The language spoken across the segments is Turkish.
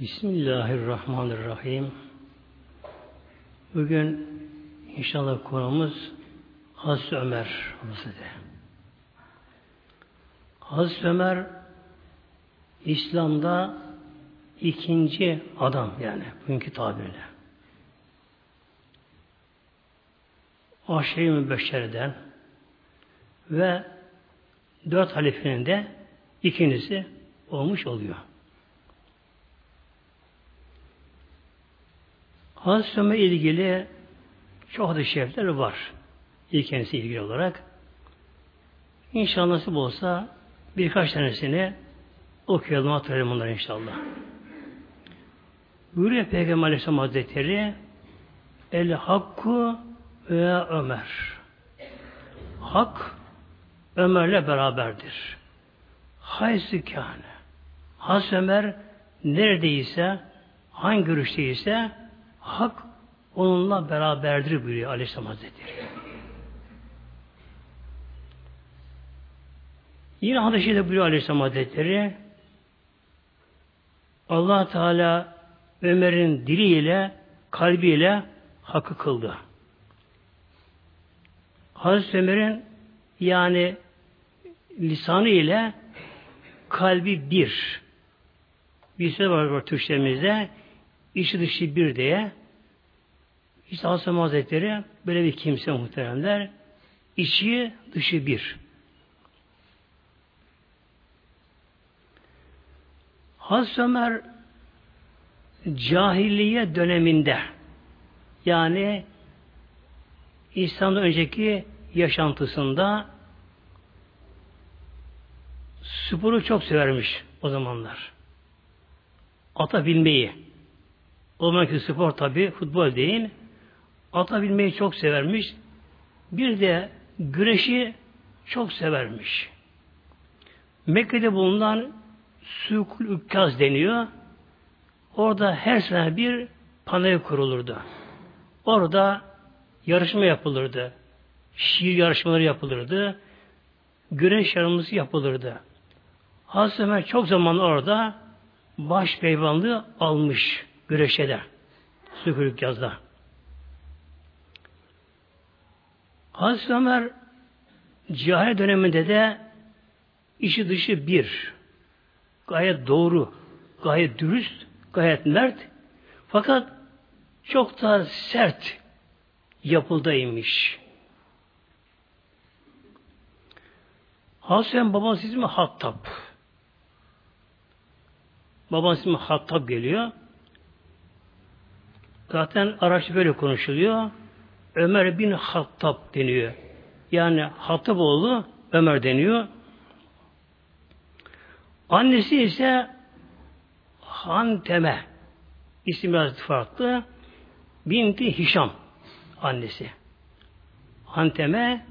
Bismillahirrahmanirrahim. Bugün inşallah konumuz Hazreti Ömer Hazreti. Hazreti Ömer İslam'da ikinci adam yani bugünkü tabirle. Aşeri Mübeşşer'den ve dört halifenin de ikincisi olmuş oluyor. Hazreti Ömer ilgili çok hadis şerifler var. İlk kendisi ilgili olarak. İnşallah nasip olsa birkaç tanesini okuyalım, hatırlayalım bunları inşallah. Buyuruyor Peygamber Aleyhisselam Hazretleri El Hakku ve Ömer. Hak Ömer'le beraberdir. Haysi kâne. Has Ömer neredeyse, hangi görüşteyse hak onunla beraberdir buyuruyor Aleyhisselam Hazretleri. Yine hadis-i de buyuruyor Aleyhisselam Hazretleri allah Teala Ömer'in diliyle, kalbiyle hakkı kıldı. Hazreti Ömer'in yani lisanı ile kalbi bir. Bir söz var, var Türkçemizde içi dışı bir diye işte Hasan Hazretleri böyle bir kimse muhteremler içi dışı bir. Hazreti Ömer cahiliye döneminde yani İslam'dan önceki yaşantısında sporu çok severmiş o zamanlar. Ata bilmeyi. O zamanki spor tabi futbol değil. Ata bilmeyi çok severmiş. Bir de güreşi çok severmiş. Mekke'de bulunan Sukul Ükkaz deniyor. Orada her sene bir panel kurulurdu. Orada yarışma yapılırdı. Şiir yarışmaları yapılırdı. Güreş yarışması yapılırdı. Hazreti Ömer çok zaman orada baş peyvanlığı almış güreşede. Sükürük yazda. Hazreti Ömer cahil döneminde de işi dışı bir. Gayet doğru, gayet dürüst, gayet mert. Fakat çok da sert yapıldaymış. Hazreti babası ismi Hattab. Babası ismi Hattab geliyor. Zaten araçta böyle konuşuluyor. Ömer bin Hattab deniyor. Yani Hattab oğlu Ömer deniyor. Annesi ise Hanteme. İsim biraz farklı. Binti Hişam annesi. Hanteme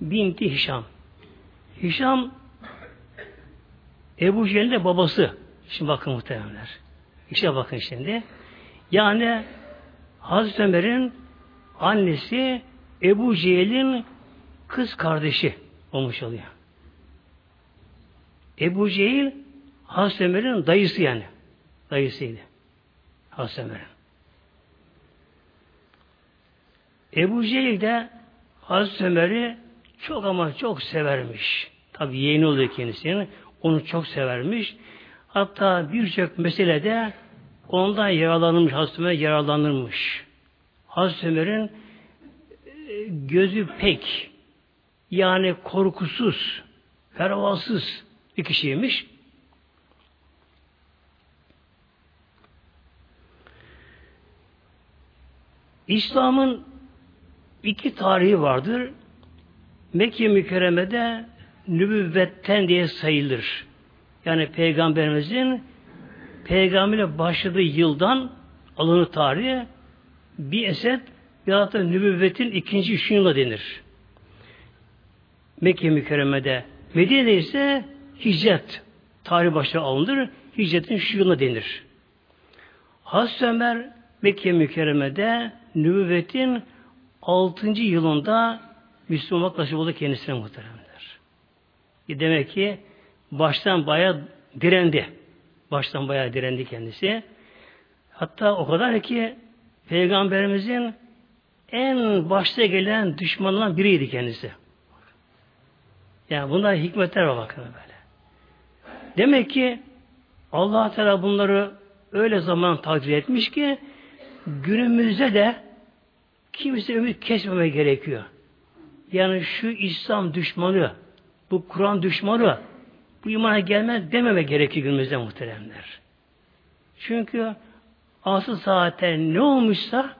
binti Hişam. Hişam Ebu Cehil'in babası. Şimdi bakın muhtemelenler. İşte bakın şimdi. Yani Hazreti Ömer'in annesi Ebu Cehil'in kız kardeşi olmuş oluyor. Ebu Cehil Hazreti Ömer'in dayısı yani. Dayısıydı. Hazreti Ömer'in. Ebu Cehil de Hazreti Ömer'i çok ama çok severmiş. Tabi yeğeni oluyor kendisinin. Onu çok severmiş. Hatta birçok meselede ondan yararlanmış. Hazreti Ömer yararlanırmış. Hazreti Ömer'in e, gözü pek yani korkusuz, pervasız bir kişiymiş. İslam'ın iki tarihi vardır. Mekke mükerremede nübüvvetten diye sayılır. Yani Peygamberimizin Peygamberle başladığı yıldan alını tarihi bir esed ya da nübüvvetin ikinci üçüncü yıla denir. Mekke mükerremede. Medine'de ise hicret tarih başına alınır. Hicretin şu yılına denir. Hazreti Ömer Mekke mükerremede nübüvvetin 6. yılında Müslüman nasip oldu kendisine muhteremler. E demek ki baştan bayağı direndi. Baştan bayağı direndi kendisi. Hatta o kadar ki Peygamberimizin en başta gelen düşmanlarından biriydi kendisi. Yani bunda hikmetler var bakın böyle. Demek ki allah Teala bunları öyle zaman takdir etmiş ki günümüzde de kimse ümit kesmeme gerekiyor. Yani şu İslam düşmanı, bu Kur'an düşmanı, bu imana gelmez dememe gerekiyor günümüzde muhteremler. Çünkü asıl saatte ne olmuşsa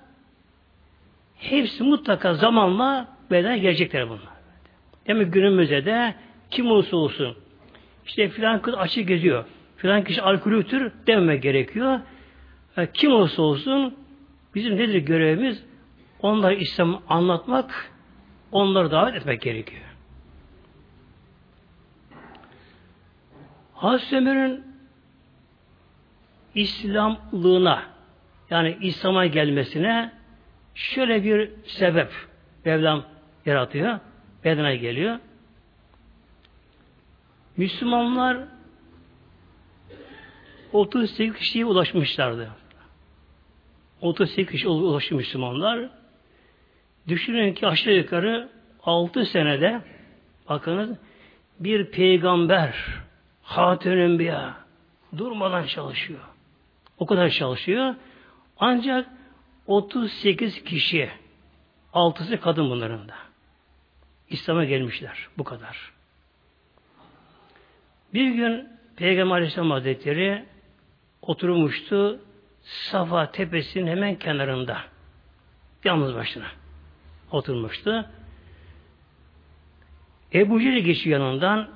hepsi mutlaka zamanla beden gelecekler bunlar. Demek günümüzde de kim olursa olsun işte filan kız açık geziyor. Filan kişi alkolüktür dememe gerekiyor. Yani kim olursa olsun bizim nedir görevimiz? Onlara İslam anlatmak, onları davet etmek gerekiyor. Hazreti Ömer'in İslamlığına yani İslam'a gelmesine şöyle bir sebep Mevlam yaratıyor. Bedene geliyor. Müslümanlar 38 kişiye ulaşmışlardı. 38 kişi ulaştı Müslümanlar. Düşünün ki aşağı yukarı 6 senede bakınız bir peygamber Hatem Enbiya durmadan çalışıyor. O kadar çalışıyor. Ancak 38 kişi altısı kadın bunların da. İslam'a gelmişler. Bu kadar. Bir gün Peygamber Aleyhisselam Hazretleri oturmuştu Safa tepesinin hemen kenarında. Yalnız başına oturmuştu. Ebu Cehil geçiyor yanından.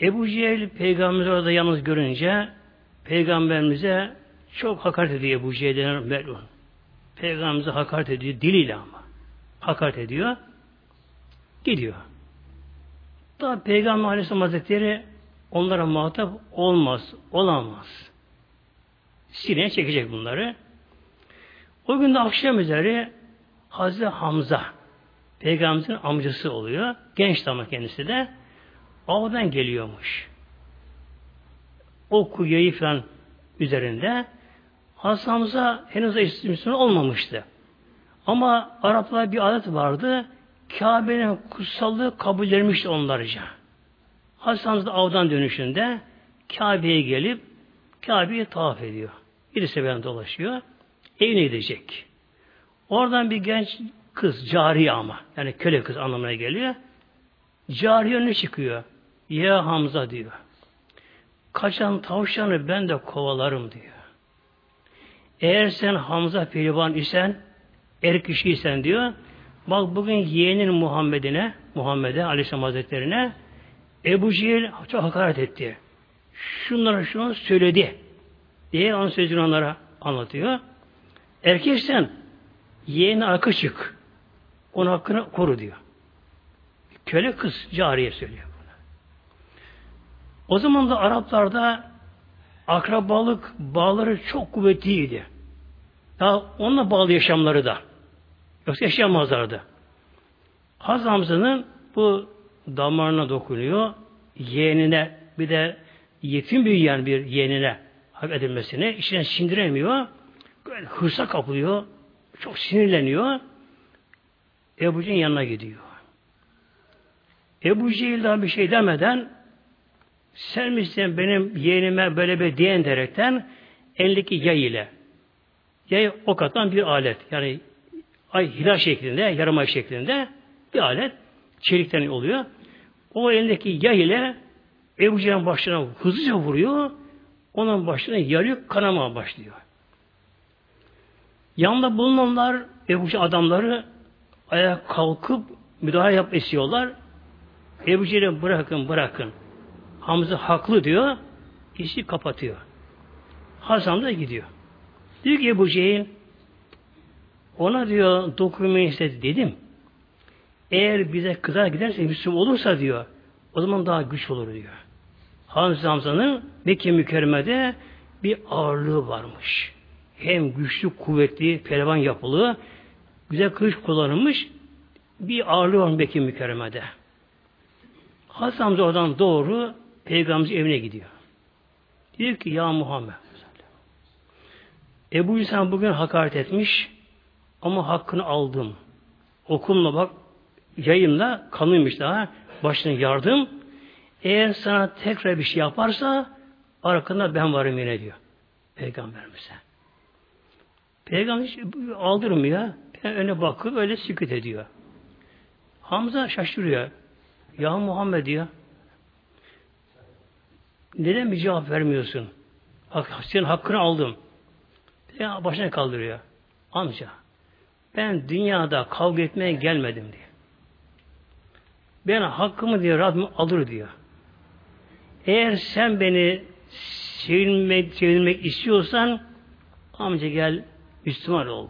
Ebu Cehil peygamberimizi orada yalnız görünce peygamberimize çok hakaret ediyor Ebu Cehil denen melun. Peygamberimize hakaret ediyor diliyle ama. Hakaret ediyor. Gidiyor. Da Peygamber Aleyhisselam Hazretleri onlara muhatap olmaz, olamaz. Sineye çekecek bunları. O gün de akşam üzeri Hazreti Hamza Peygamberimizin amcası oluyor. Genç ama kendisi de. Avdan geliyormuş. O kuyayı falan üzerinde Hazreti Hamza henüz Müslüman olmamıştı. Ama Araplar bir adet vardı. Kabe'nin kutsallığı kabul edilmişti onlarca. Hazreti Hamza avdan dönüşünde Kabe'ye gelip Kabe'yi tavaf ediyor. Bir sefer dolaşıyor. Evine gidecek. Oradan bir genç kız, cariye ama. Yani köle kız anlamına geliyor. Cariye önüne çıkıyor. Ya Hamza diyor. Kaçan tavşanı ben de kovalarım diyor. Eğer sen Hamza pehlivan isen, er kişiysen diyor, bak bugün yeğenin Muhammed'ine, Muhammed'e, Aleyhisselam Hazretlerine Ebu Cehil çok hakaret etti. Şunlara şunu söyledi diye onun sözünü onlara anlatıyor. Erkeksen yeğeni arka çık. Onun hakkını koru diyor. Köle kız cariye söylüyor. O zaman da Araplarda akrabalık bağları çok kuvvetliydi. Daha onunla bağlı yaşamları da. Yoksa yaşayamazlardı. Haz Hamza'nın bu damarına dokunuyor. Yeğenine bir de yetim büyüyen bir yeğenine hak edilmesine içine sindiremiyor. Böyle hırsa kapılıyor. Çok sinirleniyor. Ebu Cehil'in yanına gidiyor. Ebu Cehil daha bir şey demeden sen misin benim yeğenime böyle bir diyen derekten elindeki yay ile yay ok atan bir alet. Yani ay hilal şeklinde, yarım ay şeklinde bir alet çelikten oluyor. O elindeki yay ile Ebu Cehil'in başına hızlıca vuruyor. Onun başına yarıyor, kanama başlıyor. Yanında bulunanlar, Ebu Cehil adamları ayağa kalkıp müdahale yap esiyorlar. Ebu Cehil'i bırakın, bırakın. Hamza haklı diyor. işi kapatıyor. Hasan da gidiyor. Diyor ki Ebu Cehil ona diyor dokunmayı istedi dedim. Eğer bize kızar giderse Müslüman olursa diyor o zaman daha güç olur diyor. Hazreti Hamza'nın Mekke mükerremede bir ağırlığı varmış. Hem güçlü, kuvvetli, pehlivan yapılı, güzel kılıç kullanılmış bir ağırlığı var Mekke mükerremede. Hazreti Hamza oradan doğru Peygamberimizin evine gidiyor. Diyor ki ya Muhammed Ebu İnsan bugün hakaret etmiş ama hakkını aldım. Okulma bak yayımda kanıymış daha. Başını yardım. Eğer sana tekrar bir şey yaparsa arkanda ben varım yine diyor. Peygamberimize. Peygamber hiç aldırmıyor. Öne bakıp öyle sükut ediyor. Hamza şaşırıyor. Ya Muhammed diyor. Neden bir cevap vermiyorsun? Senin hakkını aldım. Ya başına kaldırıyor. Amca ben dünyada kavga etmeye gelmedim diyor. Ben hakkımı diyor Rabbim alır diyor. Eğer sen beni sevilmek, sevilmek istiyorsan amca gel Müslüman ol.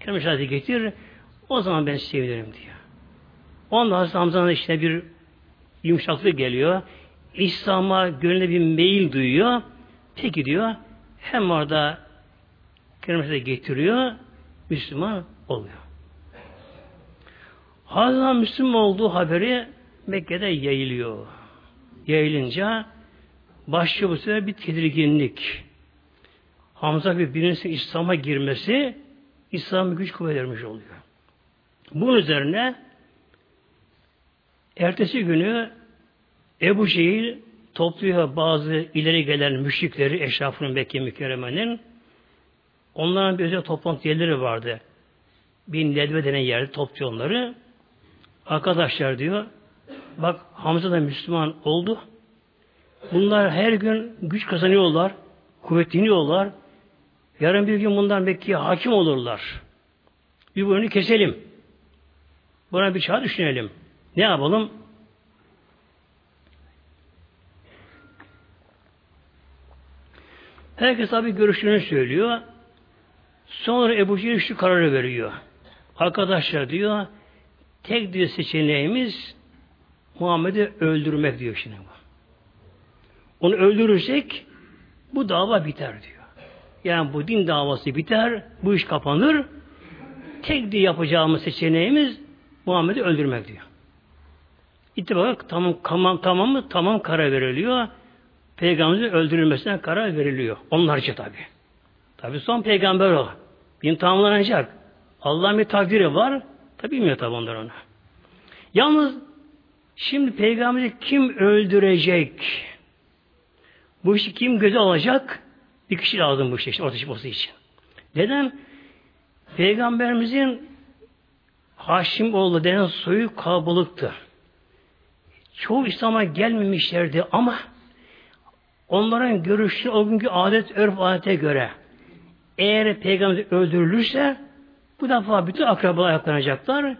Kelime şahidi getir o zaman ben sevinirim diyor. Ondan sonra Hamza'nın işte bir yumuşaklık geliyor. İslam'a gönlüne bir meyil duyuyor. Peki diyor. Hem orada kelimesi getiriyor. Müslüman oluyor. Hazreti Müslüman olduğu haberi Mekke'de yayılıyor. Yayılınca başlıyor bu sefer bir tedirginlik. Hamza bir birincisi İslam'a girmesi İslam'a güç kuvvet vermiş oluyor. Bunun üzerine ertesi günü Ebu Cehil topluyor bazı ileri gelen müşrikleri eşrafının Mekke mükerremenin onların bir özel toplantı yerleri vardı. Bir nedve denen yerde topluyor onları. Arkadaşlar diyor bak Hamza da Müslüman oldu. Bunlar her gün güç kazanıyorlar, kuvvetleniyorlar. Yarın bir gün bundan Mekke'ye hakim olurlar. Bir bu keselim. Buna bir çağ düşünelim. Ne yapalım? Herkes tabi görüşlerini söylüyor. Sonra Ebu Cehil şu kararı veriyor. Arkadaşlar diyor, tek diyor seçeneğimiz Muhammed'i öldürmek diyor şimdi bu. Onu öldürürsek bu dava biter diyor. Yani bu din davası biter, bu iş kapanır. Tek diye yapacağımız seçeneğimiz Muhammed'i öldürmek diyor. İttifak tamam, tamam, tamam mı? Tamam karar veriliyor. Peygamberin öldürülmesine karar veriliyor. Onlarca tabi. Tabi son peygamber o. Din tamamlanacak. Allah'ın bir takdiri var. Tabi bilmiyor tabi onlar onu. Yalnız şimdi peygamberi kim öldürecek? Bu işi kim göze alacak? Bir kişi lazım bu işte, işte ortaya çıkması için. Neden? Peygamberimizin Haşimoğlu denen soyu kalabalıktı. Çoğu İslam'a gelmemişlerdi ama onların görüşü o günkü adet, örf adete göre eğer peygamber öldürülürse bu defa bütün akrabalar ayaklanacaklar.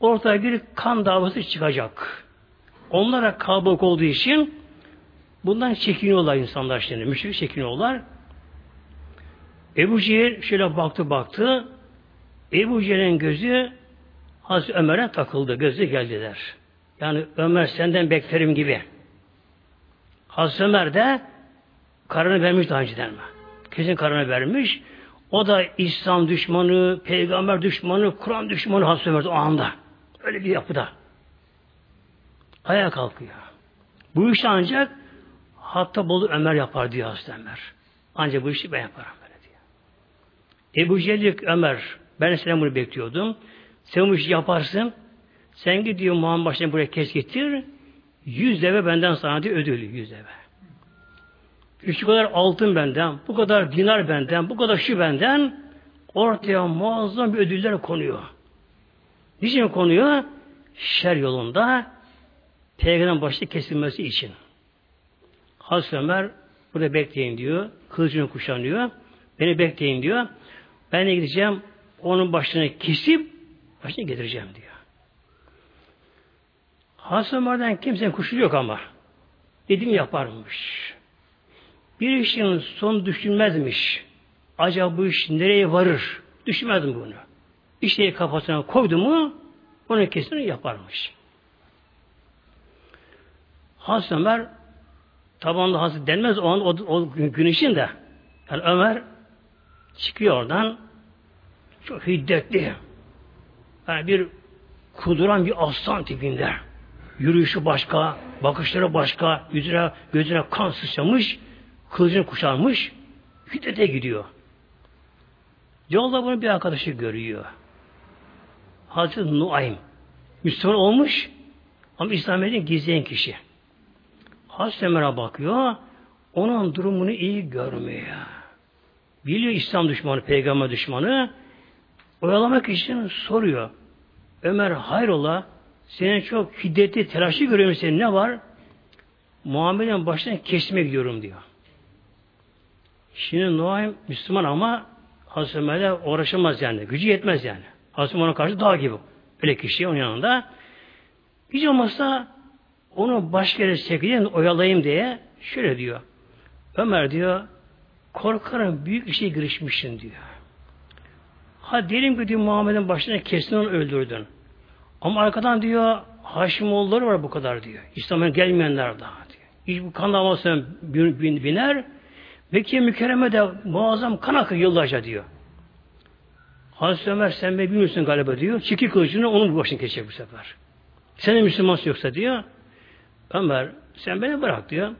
Ortaya bir kan davası çıkacak. Onlara kalabalık olduğu için bundan çekiniyorlar insanlar şimdi. Müşrik çekiniyorlar. Ebu Cehil şöyle baktı baktı. Ebu Cehil'in gözü Hazreti Ömer'e takıldı. Gözü geldiler. Yani Ömer senden beklerim gibi. Hazreti Ömer de karını vermiş daha önceden mi? Kesin karını vermiş. O da İslam düşmanı, peygamber düşmanı, Kur'an düşmanı Ömer o anda. Öyle bir yapıda. Ayağa kalkıyor. Bu işi ancak hatta bolu Ömer yapar diyor Hazreti Ömer. Ancak bu işi ben yaparım. Ebu Cehil Ömer ben senden bunu bekliyordum. Sen bu işi yaparsın. Sen gidiyor Muhammed başına buraya kes getir. Yüz deve benden sana diye ödülü. Yüz deve. Şu kadar altın benden, bu kadar dinar benden, bu kadar şu benden ortaya muazzam bir ödüller konuyor. Niçin konuyor? Şer yolunda peygamberin başı kesilmesi için. Hazreti Ömer burada bekleyin diyor. Kılıcını kuşanıyor. Beni bekleyin diyor. Ben de gideceğim onun başını kesip başını getireceğim diyor. Hasan Ömer'den kimsenin kuşu yok ama. Dedim yaparmış. Bir işin son düşünmezmiş. Acaba bu iş nereye varır? Düşünmezdim bunu. İşte kafasına koydu mu onu kesin yaparmış. Hasan Ömer tabanlı Hasan denmez o, an, o, o gün içinde. Yani Ömer Çıkıyor oradan. Çok hiddetli. Yani bir kuduran bir aslan tipinde. Yürüyüşü başka, bakışları başka, yüzüne, gözüne kan sıçramış, kılıcını kuşanmış, hiddete gidiyor. Yolda bunu bir arkadaşı görüyor. Hazreti Nuaym. Müslüman olmuş ama İslamiyet'in gizleyen kişi. Hazreti Ömer'e bakıyor, onun durumunu iyi görmüyor. Biliyor İslam düşmanı, peygamber düşmanı. Oyalamak için soruyor. Ömer hayrola senin çok hiddetli telaşı görüyorum senin ne var? Muhammed'in baştan kesmek gidiyorum diyor. Şimdi Nuaym Müslüman ama Hazreti Ömer'le uğraşamaz yani. Gücü yetmez yani. Hazreti Ömer'e karşı dağ gibi. Öyle kişi onun yanında. Hiç olmazsa onu başka yere çekeceğim, oyalayayım diye şöyle diyor. Ömer diyor, korkarım büyük bir şey girişmişsin diyor. Ha diyelim ki diyor Muhammed'in başına kesin onu öldürdün. Ama arkadan diyor Haşimoğulları var bu kadar diyor. İslam'a gelmeyenler daha diyor. Hiç bu kan damasına biner. Mekke mükerreme de muazzam kan akır yıllarca diyor. Hazreti Ömer sen beni bilmiyorsun galiba diyor. Çiki kılıcını onun başını kesecek bu sefer. Sen de Müslümansın yoksa diyor. Ömer sen beni bırak diyor.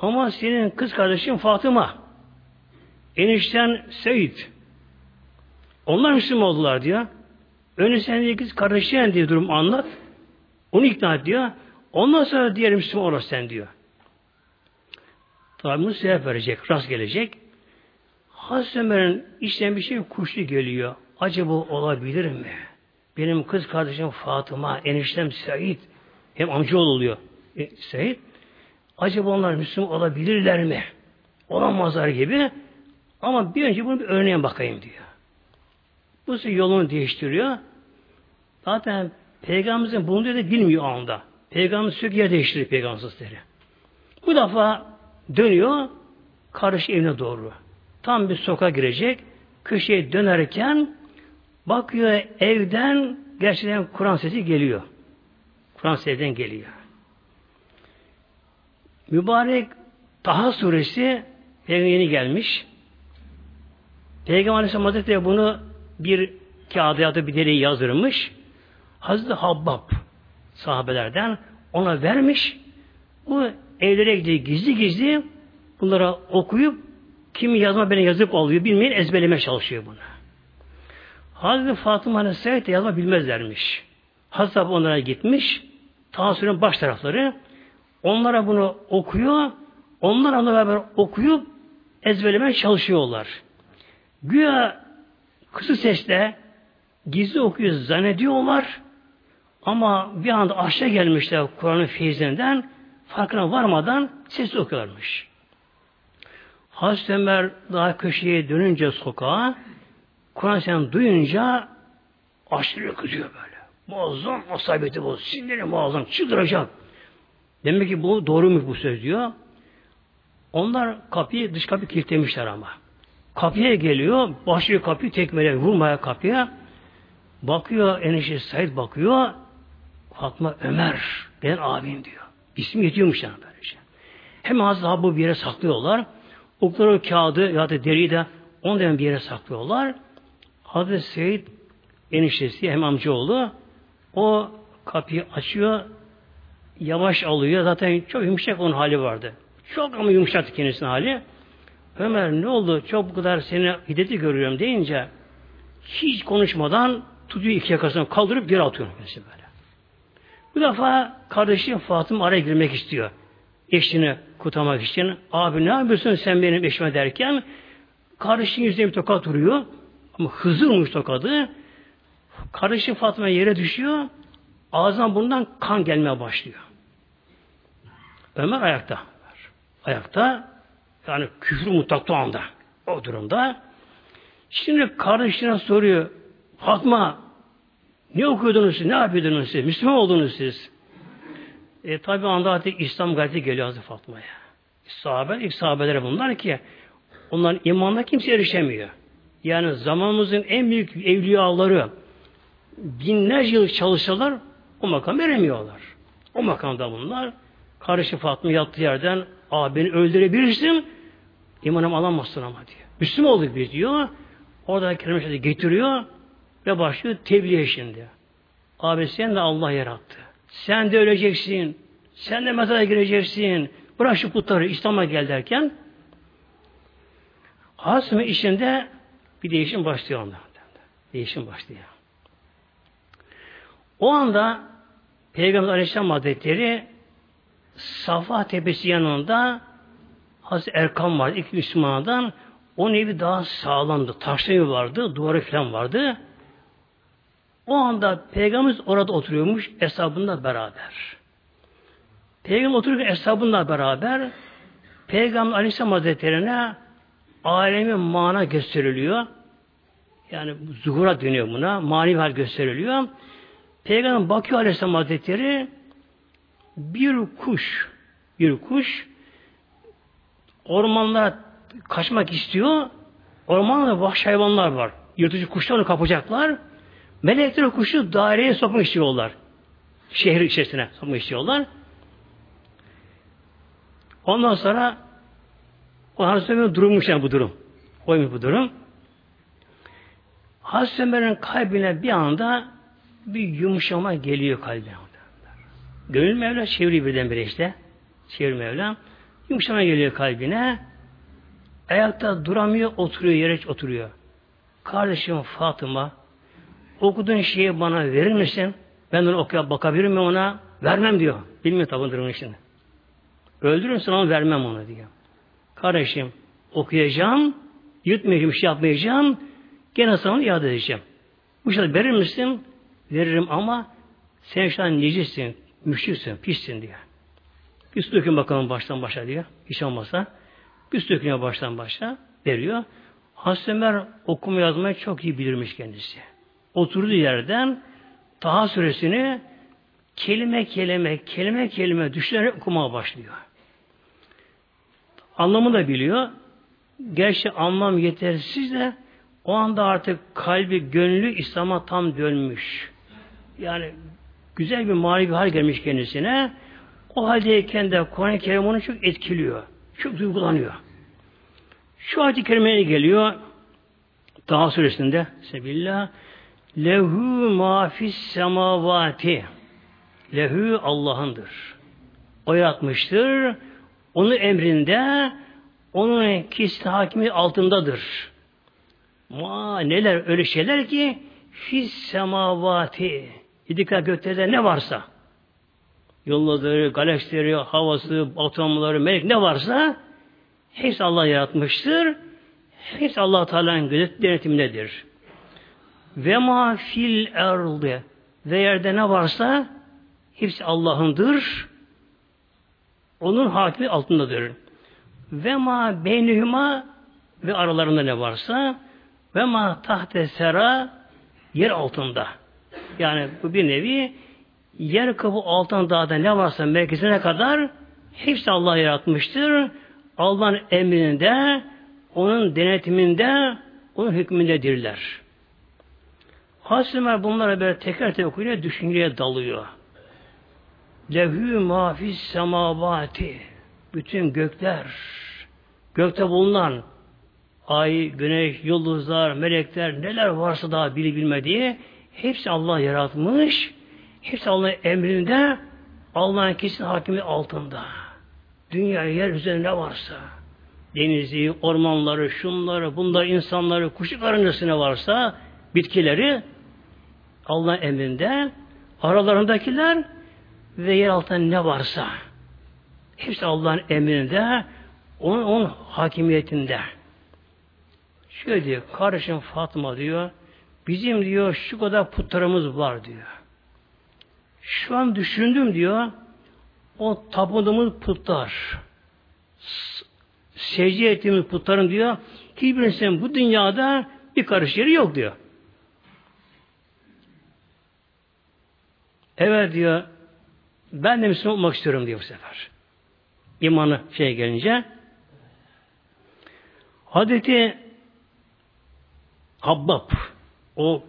Ama senin kız kardeşin Fatıma. Enişten Seyit. Onlar Müslüman oldular diyor. Önce sen kız kardeşin diye durum anlat. Onu ikna et diyor. Ondan sonra diğer Müslüman olur sen diyor. Tabi bunu sebep verecek, rast gelecek. Hazreti Ömer'in içten bir şey kuşlu geliyor. Acaba olabilir mi? Benim kız kardeşim Fatıma, eniştem Said, hem amcaoğlu oluyor e, Said. Acaba onlar Müslüman olabilirler mi? Olamazlar gibi. Ama bir önce bunu bir örneğe bakayım diyor. Bu yolunu değiştiriyor. Zaten Peygamberimizin bulunduğu da bilmiyor o anda. Peygamber sürekli yer değiştiriyor Peygamberimizleri. Bu defa dönüyor karşı evine doğru. Tam bir sokağa girecek. Köşeye dönerken bakıyor evden gerçekten Kur'an sesi geliyor. Kur'an sesi evden geliyor. Mübarek Taha suresi yeni gelmiş. Peygamber Aleyhisselam Hazretleri bunu bir kağıda ya da bir deliğe yazdırmış. Hazreti Habbab sahabelerden ona vermiş. Bu evlere gidiyor gizli gizli bunlara okuyup kimi yazma beni yazıp alıyor bilmeyin ezberleme çalışıyor bunu. Hazreti Fatıma Aleyhisselam de yazma bilmezlermiş. Hazreti onlara gitmiş. Tansiyon baş tarafları onlara bunu okuyor. Onlar onunla beraber okuyup ezberlemeye çalışıyorlar. Güya kısık sesle gizli okuyor zannediyorlar. Ama bir anda aşağı gelmişler Kur'an'ın feyzinden farkına varmadan ses okuyorlarmış. Hazreti Ömer daha köşeye dönünce sokağa Kur'an sen duyunca aşırı kızıyor böyle. Muazzam asabiyeti bu. Siniri muazzam. Çıldıracak. Demek ki bu doğru mu bu söz diyor. Onlar kapıyı dış kapıyı kilitlemişler ama. Kapıya geliyor. Başlıyor kapıyı tekmele vurmaya kapıya. Bakıyor enişte Said bakıyor. Fatma Ömer ben abim diyor. İsmi yetiyormuş yani böylece. Hem Hazreti Habbu bir yere saklıyorlar. Okları o kağıdı ya da deriyi de onu bir yere saklıyorlar. Hazreti Seyyid eniştesi hem amcaoğlu o kapıyı açıyor yavaş alıyor. Zaten çok yumuşak onun hali vardı. Çok ama yumuşaktı kendisinin hali. Ömer ne oldu? Çok bu kadar seni hiddeti görüyorum deyince hiç konuşmadan tutuyor iki yakasını kaldırıp geri atıyor. Böyle. Bu defa kardeşim Fatıma araya girmek istiyor. Eşini kurtarmak için. Abi ne yapıyorsun sen benim eşime derken kardeşin yüzüne bir tokat vuruyor. Ama hızlı vurmuş tokadı. Kardeşim Fatıma yere düşüyor. Ağzından bundan kan gelmeye başlıyor. Ömer ayakta. Ayakta yani küfür mutlak anda. O durumda. Şimdi kardeşine soruyor. Fatma ne okuyordunuz siz? Ne yapıyordunuz siz? Müslüman oldunuz siz. E, tabi anda artık İslam gayreti geliyor Hazreti Fatma'ya. Sahabe, ilk sahabeleri bunlar ki onların imanına kimse erişemiyor. Yani zamanımızın en büyük evliyaları binlerce yıl çalışsalar o makam veremiyorlar. O makamda bunlar. Karışı Fatma yattığı yerden Aa beni öldürebilirsin imanım alamazsın ama diyor. Müslüman olduk biz diyor. Orada kelime getiriyor ve başlıyor tebliğ şimdi. Abi sen de Allah yarattı. Sen de öleceksin. Sen de mezara gireceksin. Bırak şu putları İslam'a gel derken Hazreti işinde bir değişim başlıyor onda. Değişim başlıyor. O anda Peygamber Aleyhisselam Hazretleri Safa Tepesi yanında Hazreti Erkam vardı. İlk Müslümanlardan onun evi daha sağlamdı. Taşlı evi vardı. Duvarı falan vardı. O anda Peygamberimiz orada oturuyormuş hesabında beraber. Peygamber otururken hesabında beraber Peygamber Aleyhisselam Hazretleri'ne alemin mana gösteriliyor. Yani zuhura dönüyor buna. Manevi hal gösteriliyor. Peygamber bakıyor Aleyhisselam Hazretleri bir kuş bir kuş ormanlara kaçmak istiyor. Ormanda vahşi hayvanlar var. Yırtıcı kuşlar onu kapacaklar. Melekler kuşu daireye sokmak istiyorlar. Şehir içerisine sokmak istiyorlar. Ondan sonra o Hazreti durmuş yani bu durum. Oymuş bu durum. Hazreti kalbine bir anda bir yumuşama geliyor kalbine. Gönül Mevla çeviriyor birdenbire işte. Çevir Mevla. Yumuşama geliyor kalbine. Ayakta duramıyor, oturuyor, yere oturuyor. Kardeşim Fatıma, okuduğun şeyi bana verir misin? Ben onu okuyup bakabilir miyim ona? Vermem diyor. Bilmiyor tabi durumun içinde. Öldürürsün ama vermem ona diyor. Kardeşim okuyacağım, yutmayacağım, şey yapmayacağım, gene sana iade edeceğim. Bu şeyi verir misin? Veririm ama sen şu an necissin, müşriksin, pissin diyor. Bir su dökün bakalım baştan başa diyor. Hiç olmazsa. Bir su baştan başa veriyor. Hazreti Ömer okuma yazmayı çok iyi bilirmiş kendisi. Oturduğu yerden Taha suresini kelime kelime, kelime kelime düşünerek okumaya başlıyor. Anlamı da biliyor. Gerçi anlam yetersiz de o anda artık kalbi, gönlü İslam'a tam dönmüş. Yani güzel bir manevi hal gelmiş kendisine. O haldeyken de Kur'an-ı Kerim onu çok etkiliyor. Çok duygulanıyor. Şu ayet-i geliyor. Daha suresinde Sebillah Lehu mafis semavati Lehu Allah'ındır. O yaratmıştır. Onun emrinde onun kişi hakimi altındadır. Ma neler öyle şeyler ki fis semavati yedika göklerde ne varsa yıldızları, galaksileri, havası, atomları, melek ne varsa hepsi Allah yaratmıştır. Hepsi Allah Teala'nın denetimindedir. Ve ma fil erdi ve yerde ne varsa hepsi Allah'ındır. Onun hakimi altındadır. Ve ma beynühüma ve aralarında ne varsa ve ma tahte sera yer altında. Yani bu bir nevi yer kapı altın dağda ne varsa merkezine kadar hepsi Allah yaratmıştır. Allah'ın emrinde, onun denetiminde, onun hükmündedirler. Ömer bunlara böyle tekrar tekrar okuyunca düşünceye dalıyor. Lehü mafis semavati bütün gökler gökte bulunan ay, güneş, yıldızlar, melekler neler varsa daha bili bilmediği hepsi Allah yaratmış Hepsi Allah'ın emrinde, Allah'ın kesin hakimi altında. Dünya yer üzerinde varsa, denizi, ormanları, şunları, bunları, insanları, kuşu karıncası varsa, bitkileri Allah'ın emrinde, aralarındakiler ve yer altında ne varsa, hepsi Allah'ın emrinde, onun, onun hakimiyetinde. Şöyle diyor, kardeşim Fatma diyor, bizim diyor şu kadar putlarımız var diyor. Şu an düşündüm diyor, o tapındığımız putlar, secde ettiğimiz putların diyor, hiçbirisinin bu dünyada bir karış yeri yok diyor. Evet diyor, ben de Müslüman olmak istiyorum diyor bu sefer. İmanı şey gelince. Hazreti Habbab, o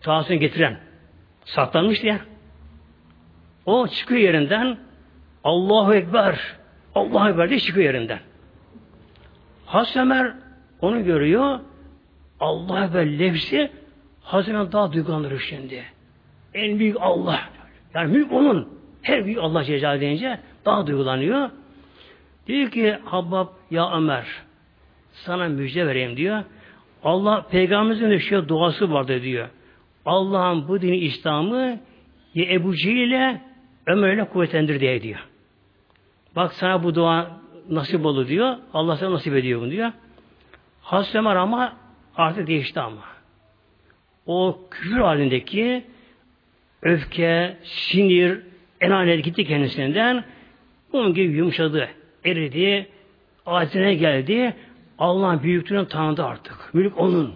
tahsini getiren, saklanmış diye. O çıkıyor yerinden Allahu Ekber Allahu Ekber diye çıkıyor yerinden. Hazreti onu görüyor. Allah Ekber lefsi Hazreti daha duygulandırır şimdi. En büyük Allah. Yani mülk onun. Her büyük Allah Celle deyince daha duygulanıyor. Diyor ki Habbab ya Ömer sana müjde vereyim diyor. Allah peygamberimizin de şey duası vardı diyor. Allah'ın bu dini İslam'ı ya Ebu Cehil'e Ömer'le kuvvetlendir diye diyor. Bak sana bu dua nasip oldu diyor. Allah sana nasip ediyor bunu diyor. Hazreti Ömer ama artık değişti ama. O küfür halindeki öfke, sinir, enanet gitti kendisinden. Onun gibi yumuşadı, eridi, acizine geldi. Allah'ın büyüklüğünü tanıdı artık. Mülk onun.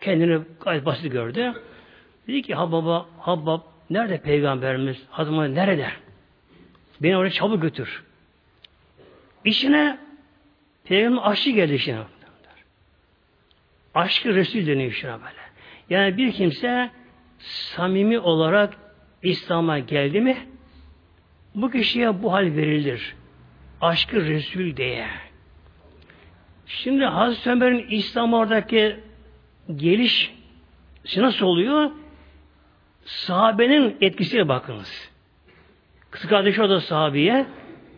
Kendini gayet basit gördü. Dedi ki Habbab'a, Habbab nerede peygamberimiz? Hazreti nerede? Beni oraya çabuk götür. İşine peygamber aşçı geldi işine. Aşkı Resul deniyor işine böyle. Yani bir kimse samimi olarak İslam'a geldi mi bu kişiye bu hal verilir. Aşkı Resul diye. Şimdi Hazreti Ömer'in İslam oradaki geliş nasıl oluyor? Sahabenin etkisiyle bakınız. Kız kardeşi o da sahabeye,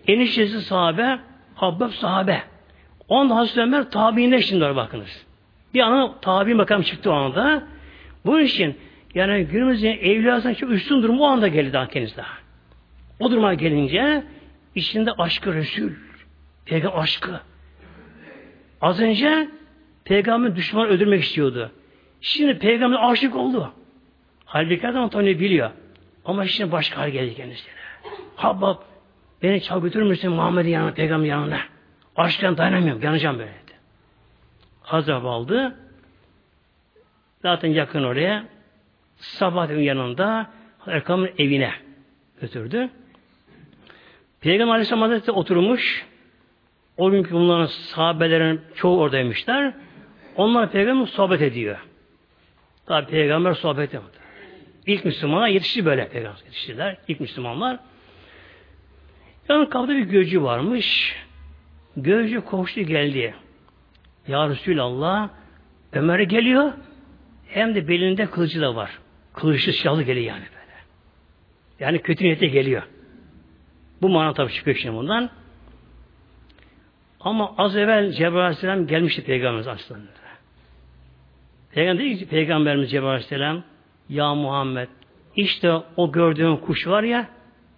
eniştesi sahabe, Habbab sahabe. Onda Hazreti Ömer tabiinde şimdi bakınız. Bir ana tabi makam çıktı o anda. Bunun için yani günümüzde evliyasından çok üstün durumu o anda geldi daha kendisi daha. O duruma gelince içinde aşkı Resul. Peygamber aşkı. Az önce peygamber düşman öldürmek istiyordu. Şimdi peygamber aşık oldu. Halbuki adam tanıyor biliyor. Ama şimdi başka hal geldi kendisine. Habbab beni çabuk götürür müsün Muhammed'in yanına, peygamber yanına? Aşktan dayanamıyorum, yanacağım böyle dedi. Aldı. Zaten yakın oraya. Sabah yanında Erkam'ın evine götürdü. Peygamber Aleyhisselam Hazretleri oturmuş. O günkü bunların sahabelerin çoğu oradaymışlar. Onlar peygamber sohbet ediyor. Tabi peygamber sohbet ediyor. İlk Müslümanlar yetişti böyle peygamber yetiştiler. İlk Müslümanlar. Yani kapıda bir gözcü varmış. Gözcü koştu geldi. Ya Resulallah Ömer geliyor. Hem de belinde kılıcı da var. Kılıçlı silahlı geliyor yani böyle. Yani kötü niyete geliyor. Bu mana tabi çıkıyor şimdi bundan. Ama az evvel Cebrail Aleyhisselam gelmişti Peygamberimiz aslında. Peygamber dedi ki Peygamberimiz Cebrail Aleyhisselam Ya Muhammed işte o gördüğün kuş var ya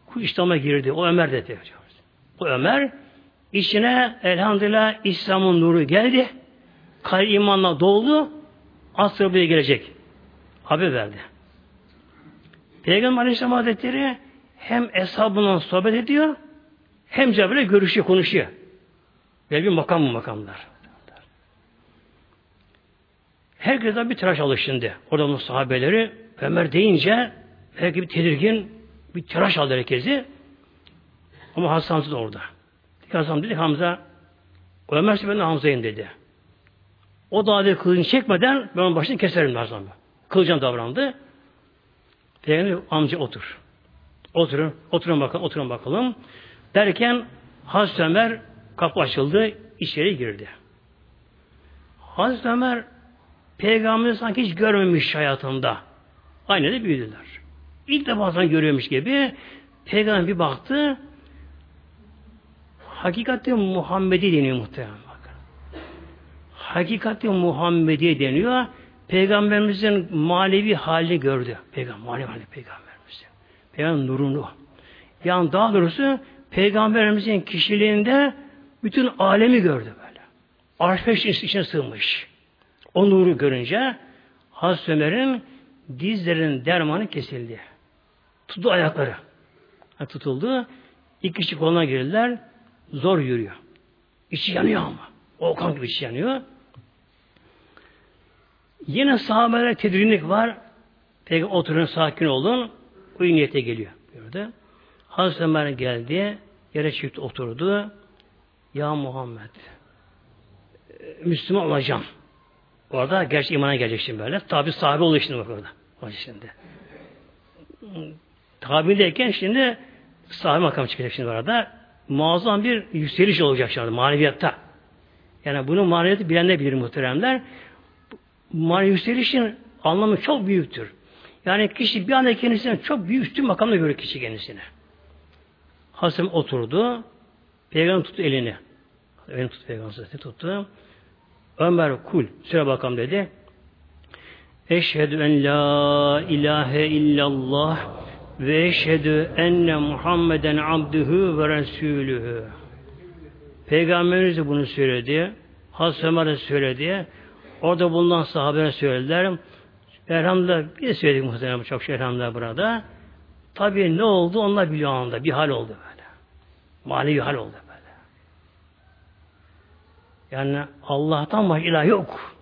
kuş İslam'a girdi. O Ömer dedi. O Ömer içine elhamdülillah İslam'ın nuru geldi. Kalp imanla doldu. Buraya gelecek. Haber verdi. Peygamber Aleyhisselam Hazretleri hem eshabından sohbet ediyor hem Cebrail'e görüşüyor, konuşuyor. Böyle bir makam mı makamlar. Herkesten bir tıraş alır şimdi. Orada onun sahabeleri Ömer deyince belki bir tedirgin bir tıraş aldı herkesi. Ama Hasan da orada. Hasan dedi Hamza Ömer ben Hamza'yım dedi. O da dedi kılıcını çekmeden ben onun başını keserim Hasan. Kılıcan davrandı. Peygamber amca otur. Oturun, oturun bakalım, oturun bakalım. Derken Hazreti Ömer kapı açıldı, içeri girdi. Hazreti Ömer Peygamberi sanki hiç görmemiş hayatında. Aynı de büyüdüler. İlk defa sanki görüyormuş gibi Peygamber bir baktı hakikati Muhammedi deniyor muhtemelen. Hakikati Muhammedi deniyor. Peygamberimizin manevi hali gördü. Peygamber, manevi hali peygamberimiz. Peygamber nurunu. Yani daha doğrusu peygamberimizin kişiliğinde bütün alemi gördü böyle. Arş içine sığmış. O nuru görünce Hazreti Ömer'in dizlerin dermanı kesildi. Tuttu ayakları. tutuldu. İki kişi koluna girdiler. Zor yürüyor. İçi yanıyor ama. O kan gibi içi yanıyor. Yine sahabeler tedirginlik var. Peki oturun sakin olun. O niyete geliyor. Gördü. Hazreti Ömer geldi. Yere çıktı oturdu. Ya Muhammed Müslüman olacağım. Orada gerçi imana gelecek şimdi böyle. Tabi sahibi oluyor şimdi bak orada. Bak şimdi. Tabi derken şimdi sahibi makam çıkacak şimdi orada. Muazzam bir yükseliş olacak şimdi maneviyatta. Yani bunu maneviyatı bilenler bilir muhteremler. Manevi yükselişin anlamı çok büyüktür. Yani kişi bir anda kendisine çok büyük üstün makamda görür kişi kendisine. Hasan oturdu. Peygamber tuttu elini. Elini tuttu Peygamber tuttu. Ömer kul. Söyle bakalım dedi. Eşhedü en la ilahe illallah ve eşhedü enne Muhammeden abdühü ve resulühü. Peygamberimiz de bunu söyledi. Hazreti Ömer de söyledi. Orada bulunan sahabeler söylediler. Elhamdülillah bir söyledik muhtemelen çok şey elhamdülillah burada. Tabii ne oldu onlar biliyor anda. Bir hal oldu böyle. Manevi hal oldu böyle. Yani Allah'tan başka ilah yok.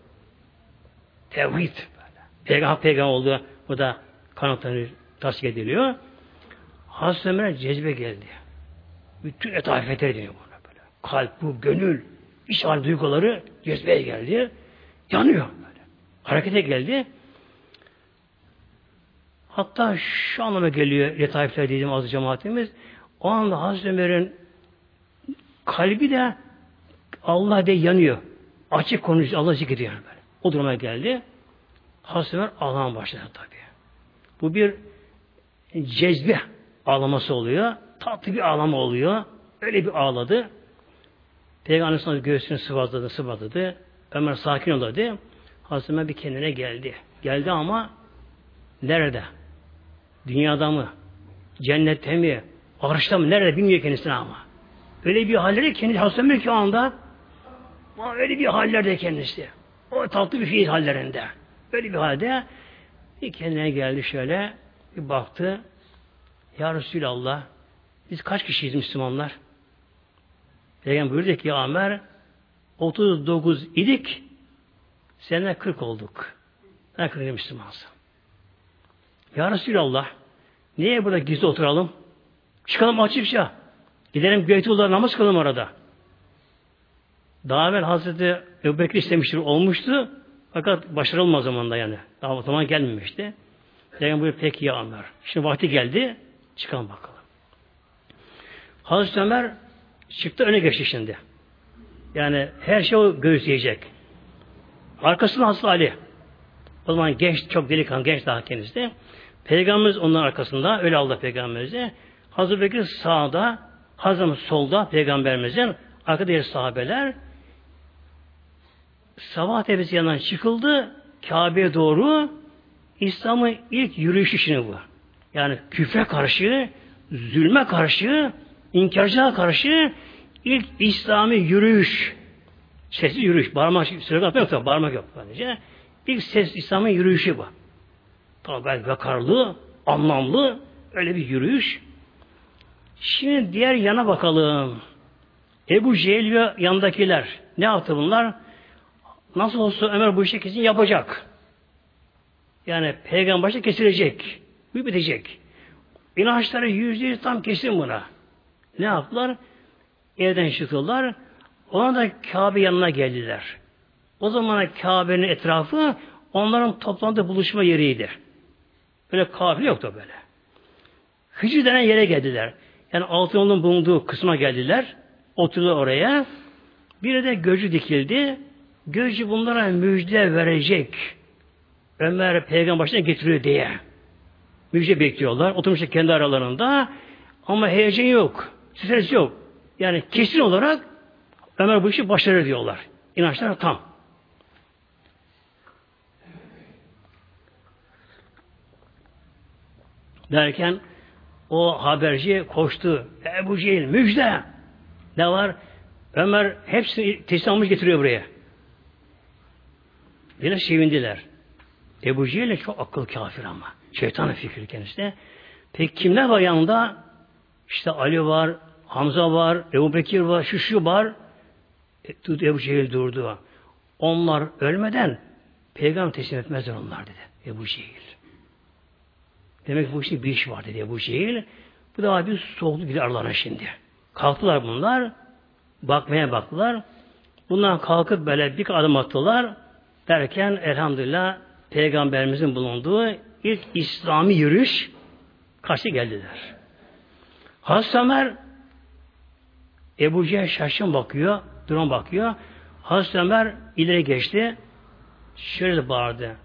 Tevhid böyle. Peygamber peygamber oldu. Bu da kanıtlanıyor, tasdik ediliyor. Hazreti Ömer'e cezbe geldi. Bütün etafetleri deniyor buna böyle. Kalp, bu, gönül, iç hal duyguları cezbeye geldi. Yanıyor böyle. Harekete geldi. Hatta şu anlama geliyor letaifler dediğim azı cemaatimiz. O anda Hazreti Ömer'in kalbi de Allah de yanıyor. Açık konuşuyor. Allah zikrediyor böyle. O duruma geldi. Hazreti Ömer ağlamaya başladı tabii. Bu bir cezbe ağlaması oluyor. Tatlı bir ağlama oluyor. Öyle bir ağladı. Peygamber göğsünü sıvazladı, sıvazladı. Ömer sakin ol dedi. Hazreti Ömer bir kendine geldi. Geldi ama nerede? Dünyada mı? Cennette mi? Arşta mı? Nerede bilmiyor kendisine ama. Öyle bir halleri kendisi Hazreti ki o anda öyle bir hallerde kendisi. O tatlı bir fiil hallerinde. Öyle bir halde bir kendine geldi şöyle bir baktı. Ya Resulallah biz kaç kişiyiz Müslümanlar? Peygamber buyurdu ki ya Ömer 39 idik sene 40 olduk. Ne 40 Müslümansın. Ya Resulallah niye burada gizli oturalım? Çıkalım açıkça. Gidelim Beytullah namaz kılalım orada. Daha evvel Hazreti Ebu Bekir istemiştir, olmuştu. Fakat başarılı o zaman da yani. Daha o zaman gelmemişti. Yani buyur peki ya Ömer. Şimdi vakti geldi. Çıkalım bakalım. Hazreti Ömer çıktı öne geçti şimdi. Yani her şey o göğüsleyecek. Arkasında Hazreti Ali. O zaman genç, çok delikanlı, genç daha kendisi. Peygamberimiz onun arkasında, öyle Allah Peygamberimizi. Hazreti Bekir sağda, Hazreti solda Peygamberimizin, arkada sahabeler. Sabah tepesi yanından çıkıldı, Kabe'ye doğru İslam'ın ilk yürüyüşü şimdi bu. Yani küfre karşı, zulme karşı, inkarcılığa karşı ilk İslami yürüyüş. Sesli yürüyüş. Bağırmak, slogan yok da bağırmak yok sadece. İlk ses İslam'ın yürüyüşü bu. Tabi vakarlı, anlamlı öyle bir yürüyüş. Şimdi diğer yana bakalım. Ebu Cehil ve yandakiler. Ne yaptı bunlar? Nasıl olsa Ömer bu işi kesin yapacak. Yani peygamber başta kesilecek. Bitecek. İnançları yüzde yüz tam kesin buna. Ne yaptılar? Evden çıktılar. Ona da Kabe yanına geldiler. O zaman Kabe'nin etrafı onların toplandığı buluşma yeriydi. Böyle kafile yoktu böyle. Hicri denen yere geldiler. Yani altın yolun bulunduğu kısma geldiler. Oturdu oraya. Bir de gözü dikildi. Gözcü bunlara müjde verecek. Ömer peygamber başına getiriyor diye. Müjde bekliyorlar. Oturmuşlar kendi aralarında. Ama heyecan yok. Stres yok. Yani kesin olarak Ömer bu işi başarır diyorlar. İnançlar tam. Derken o haberci koştu. Ebu Cehil müjde. Ne var? Ömer hepsini teslim almış getiriyor buraya. Yine sevindiler. Ebu Cehil çok akıl kafir ama. Şeytanın fikri kendisi Peki kimler var yanında? İşte Ali var, Hamza var, Ebu Bekir var, şu şu var. E, Ebu Cehil durdu. Onlar ölmeden peygamber teslim etmezler onlar dedi. Ebu Cehil. Demek bu işte bir iş var dedi Ebu Cehil. Bu da bir soğuklu bir aralarına şimdi. Kalktılar bunlar. Bakmaya baktılar. Bundan kalkıp böyle bir adım attılar. Derken elhamdülillah Peygamberimizin bulunduğu ilk İslami yürüyüş karşı geldiler. Hazreti Ebu Cehil şaşkın bakıyor, duran bakıyor. Hazreti Ömer ileri geçti. Şöyle bağırdı.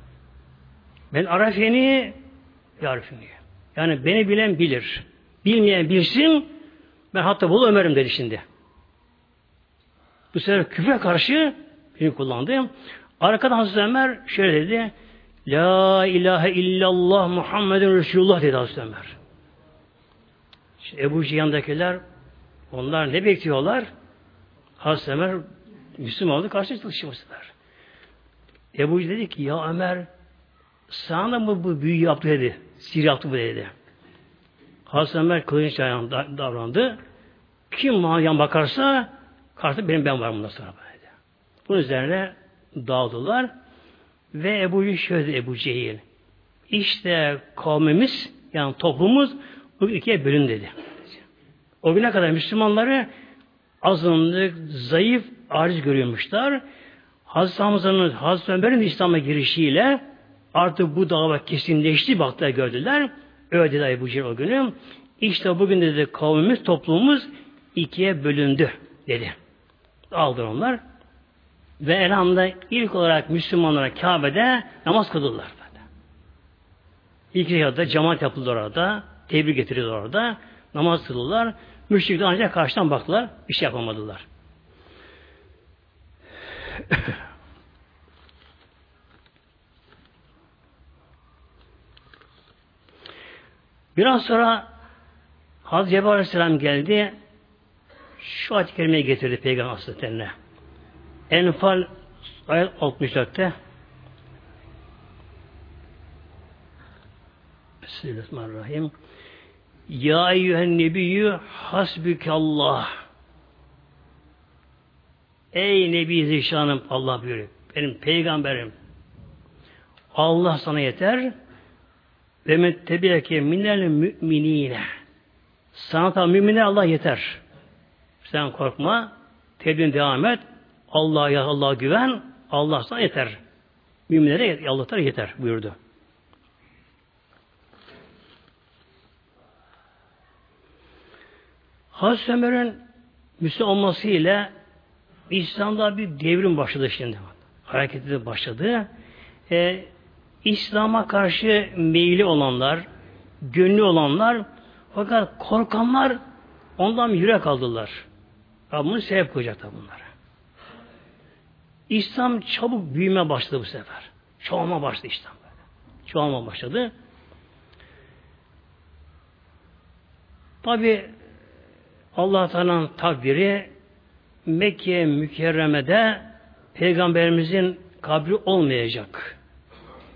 Ben arafeni yarifini. Yani beni bilen bilir. Bilmeyen bilsin ben hatta bul Ömer'im dedi şimdi. Bu sefer küfre karşı Fiil kullandı. Arkadan Hazreti Ömer şöyle dedi. La ilahe illallah Muhammedun Resulullah dedi Hazreti Ömer. İşte Ebu Cihan'dakiler onlar ne bekliyorlar? Hazreti Ömer Müslüman karşı çalışmışlar. Ebu Cihan dedi ki ya Ömer sana mı bu büyü yaptı dedi. Sir yaptı bu dedi. Hazreti Ömer kılıç davrandı. Kim bana yan bakarsa karşı benim ben varım bundan sonra böyle. Bunun üzerine dağıldılar. Ve Ebu şöyle Ebu Cehil. İşte kavmimiz yani toplumumuz bu ikiye bölün dedi. O güne kadar Müslümanları azınlık, zayıf, aciz görüyormuşlar. Hazreti Hamza'nın, Hazreti Ömer'in İslam'a girişiyle artık bu dava kesinleşti, baktılar gördüler. Öyle dedi Ebu Cehil o günü. İşte bugün dedi kavmimiz, toplumumuz ikiye bölündü dedi. Aldı onlar. Ve elhamda ilk olarak Müslümanlara Kabe'de namaz kıldılar. İlk rekatta cemaat yapıldı orada. Tebrik getirildi orada. Namaz kıldılar. Müşrikler ancak karşıdan baktılar. Bir şey yapamadılar. Biraz sonra Hazreti Cebrail Aleyhisselam geldi. Şu ayet-i kerimeyi getirdi Peygamber Hazretlerine. Enfal ayet 64'te Bismillahirrahmanirrahim. Ya eyyühen nebiyyü hasbükallah. Ey Nebi Zişanım Allah buyuruyor. Benim peygamberim. Allah sana yeter. Ve mettebiyeke minel müminine. Sana tabi müminler Allah yeter. Sen korkma. Tebliğin devam et. Allah'a ya Allah'a güven. Allah sana yeter. Müminlere Allah'tan yeter buyurdu. Hazreti Ömer'in Müslüman olması ile İslam'da bir devrim başladı şimdi. Hareketi de başladı. Ee, İslam'a karşı meyili olanlar, gönlü olanlar fakat korkanlar ondan yürek aldılar. Rabbimiz sebep koyacak da bunlara. İslam çabuk büyüme başladı bu sefer. Çoğalma başladı İslam. Çoğalma başladı. Tabi Allah Teala'nın takdiri Mekke mükerremede peygamberimizin kabri olmayacak.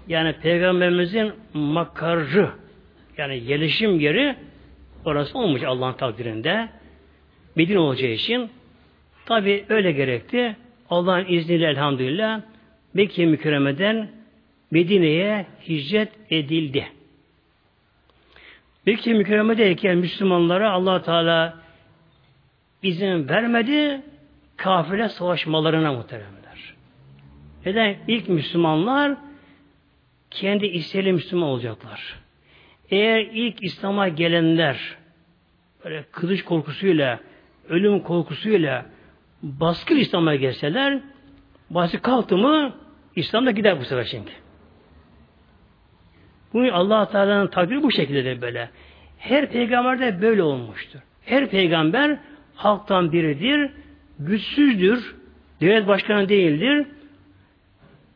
Yani peygamberimizin makarı yani gelişim yeri orası olmuş Allah'ın takdirinde. Medine olacağı için tabi öyle gerekti. Allah'ın izniyle elhamdülillah Mekke mükerremeden Medine'ye hicret edildi. Mekke mükerremedeyken Müslümanlara allah Teala izin vermedi kafile savaşmalarına muhteremler. Neden? İlk Müslümanlar kendi isteğiyle Müslüman olacaklar. Eğer ilk İslam'a gelenler böyle kılıç korkusuyla, ölüm korkusuyla baskın İslam'a gelseler baskı kalktı mı İslam'da gider bu sefer şimdi. Bu allah Teala'nın takdiri bu şekilde de böyle. Her peygamber de böyle olmuştur. Her peygamber halktan biridir, güçsüzdür, devlet başkanı değildir.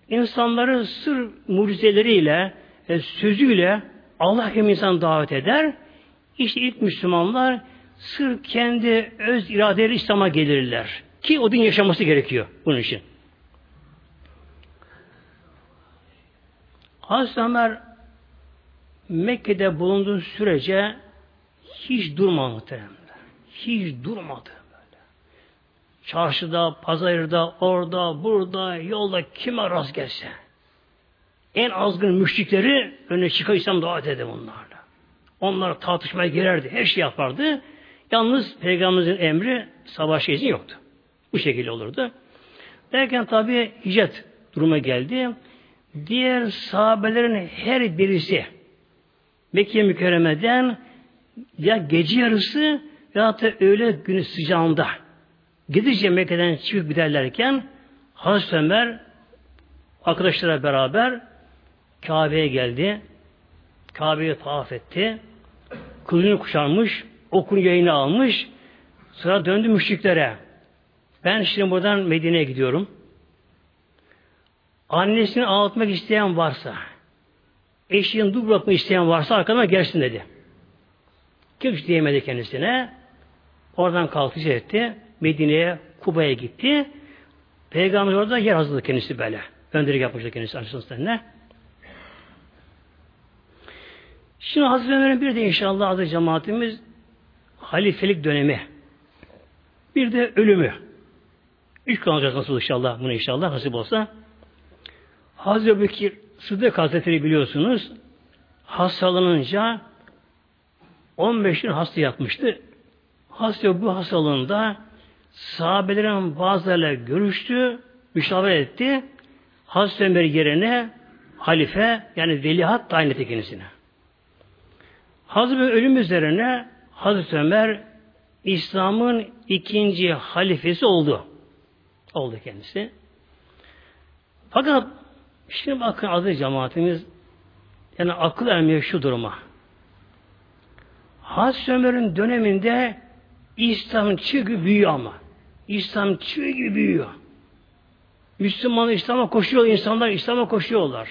İnsanları sır mucizeleriyle, e, sözüyle Allah hem insan davet eder. İşte ilk Müslümanlar sır kendi öz iradeleri İslam'a gelirler. Ki o din yaşaması gerekiyor bunun için. Hazreti Ömer Mekke'de bulunduğu sürece hiç durmadı muhtemelen. Hiç durmadı. Böyle. Çarşıda, pazarda, orada, burada, yolda kime rast gelse. En azgın müşrikleri öne çıkar İslam davet eder onlarla. Onlar tartışmaya girerdi. Her şey yapardı. Yalnız Peygamberimizin emri savaş izin yoktu. Bu şekilde olurdu. Derken tabi hicret duruma geldi. Diğer sahabelerin her birisi Mekke mükerremeden ya gece yarısı ya da öğle günü sıcağında gidince Mekke'den çıkıp giderlerken Hazreti Ömer arkadaşlara beraber Kabe'ye geldi. Kabe'yi tavaf etti. Kılıcını kuşanmış, okun yayını almış. Sonra döndü müşriklere. Ben şimdi buradan Medine'ye gidiyorum. Annesini ağlatmak isteyen varsa, eşinin dur bırakmak isteyen varsa arkadan gelsin dedi. Kimse diyemedi kendisine. Oradan kalkış etti. Medine'ye, Kuba'ya gitti. Peygamber orada yer hazırladı kendisi böyle. Önderlik yapmıştı kendisi anlaşılsın Şimdi Hazreti Ömer'in bir de inşallah adı cemaatimiz halifelik dönemi. Bir de ölümü. Üç gün alacağız nasıl inşallah bunu inşallah nasip olsa. Hazreti Bekir Sıddık Hazretleri biliyorsunuz hastalanınca 15 gün hasta yatmıştı. Hasta bu hastalığında sahabelerin bazılarıyla görüştü, müşavere etti. Hazreti Ömer yerine halife yani velihat tayin etti kendisine. Hazreti ölüm üzerine Hazreti Ömer İslam'ın ikinci halifesi oldu. Oldu kendisi. Fakat şimdi bakın adı cemaatimiz yani akıl ermiyor şu duruma. Hazreti Ömer'in döneminde İslam çığ gibi büyüyor ama. İslam çığ gibi büyüyor. Müslümanlar İslam'a koşuyor, insanlar İslam'a koşuyorlar.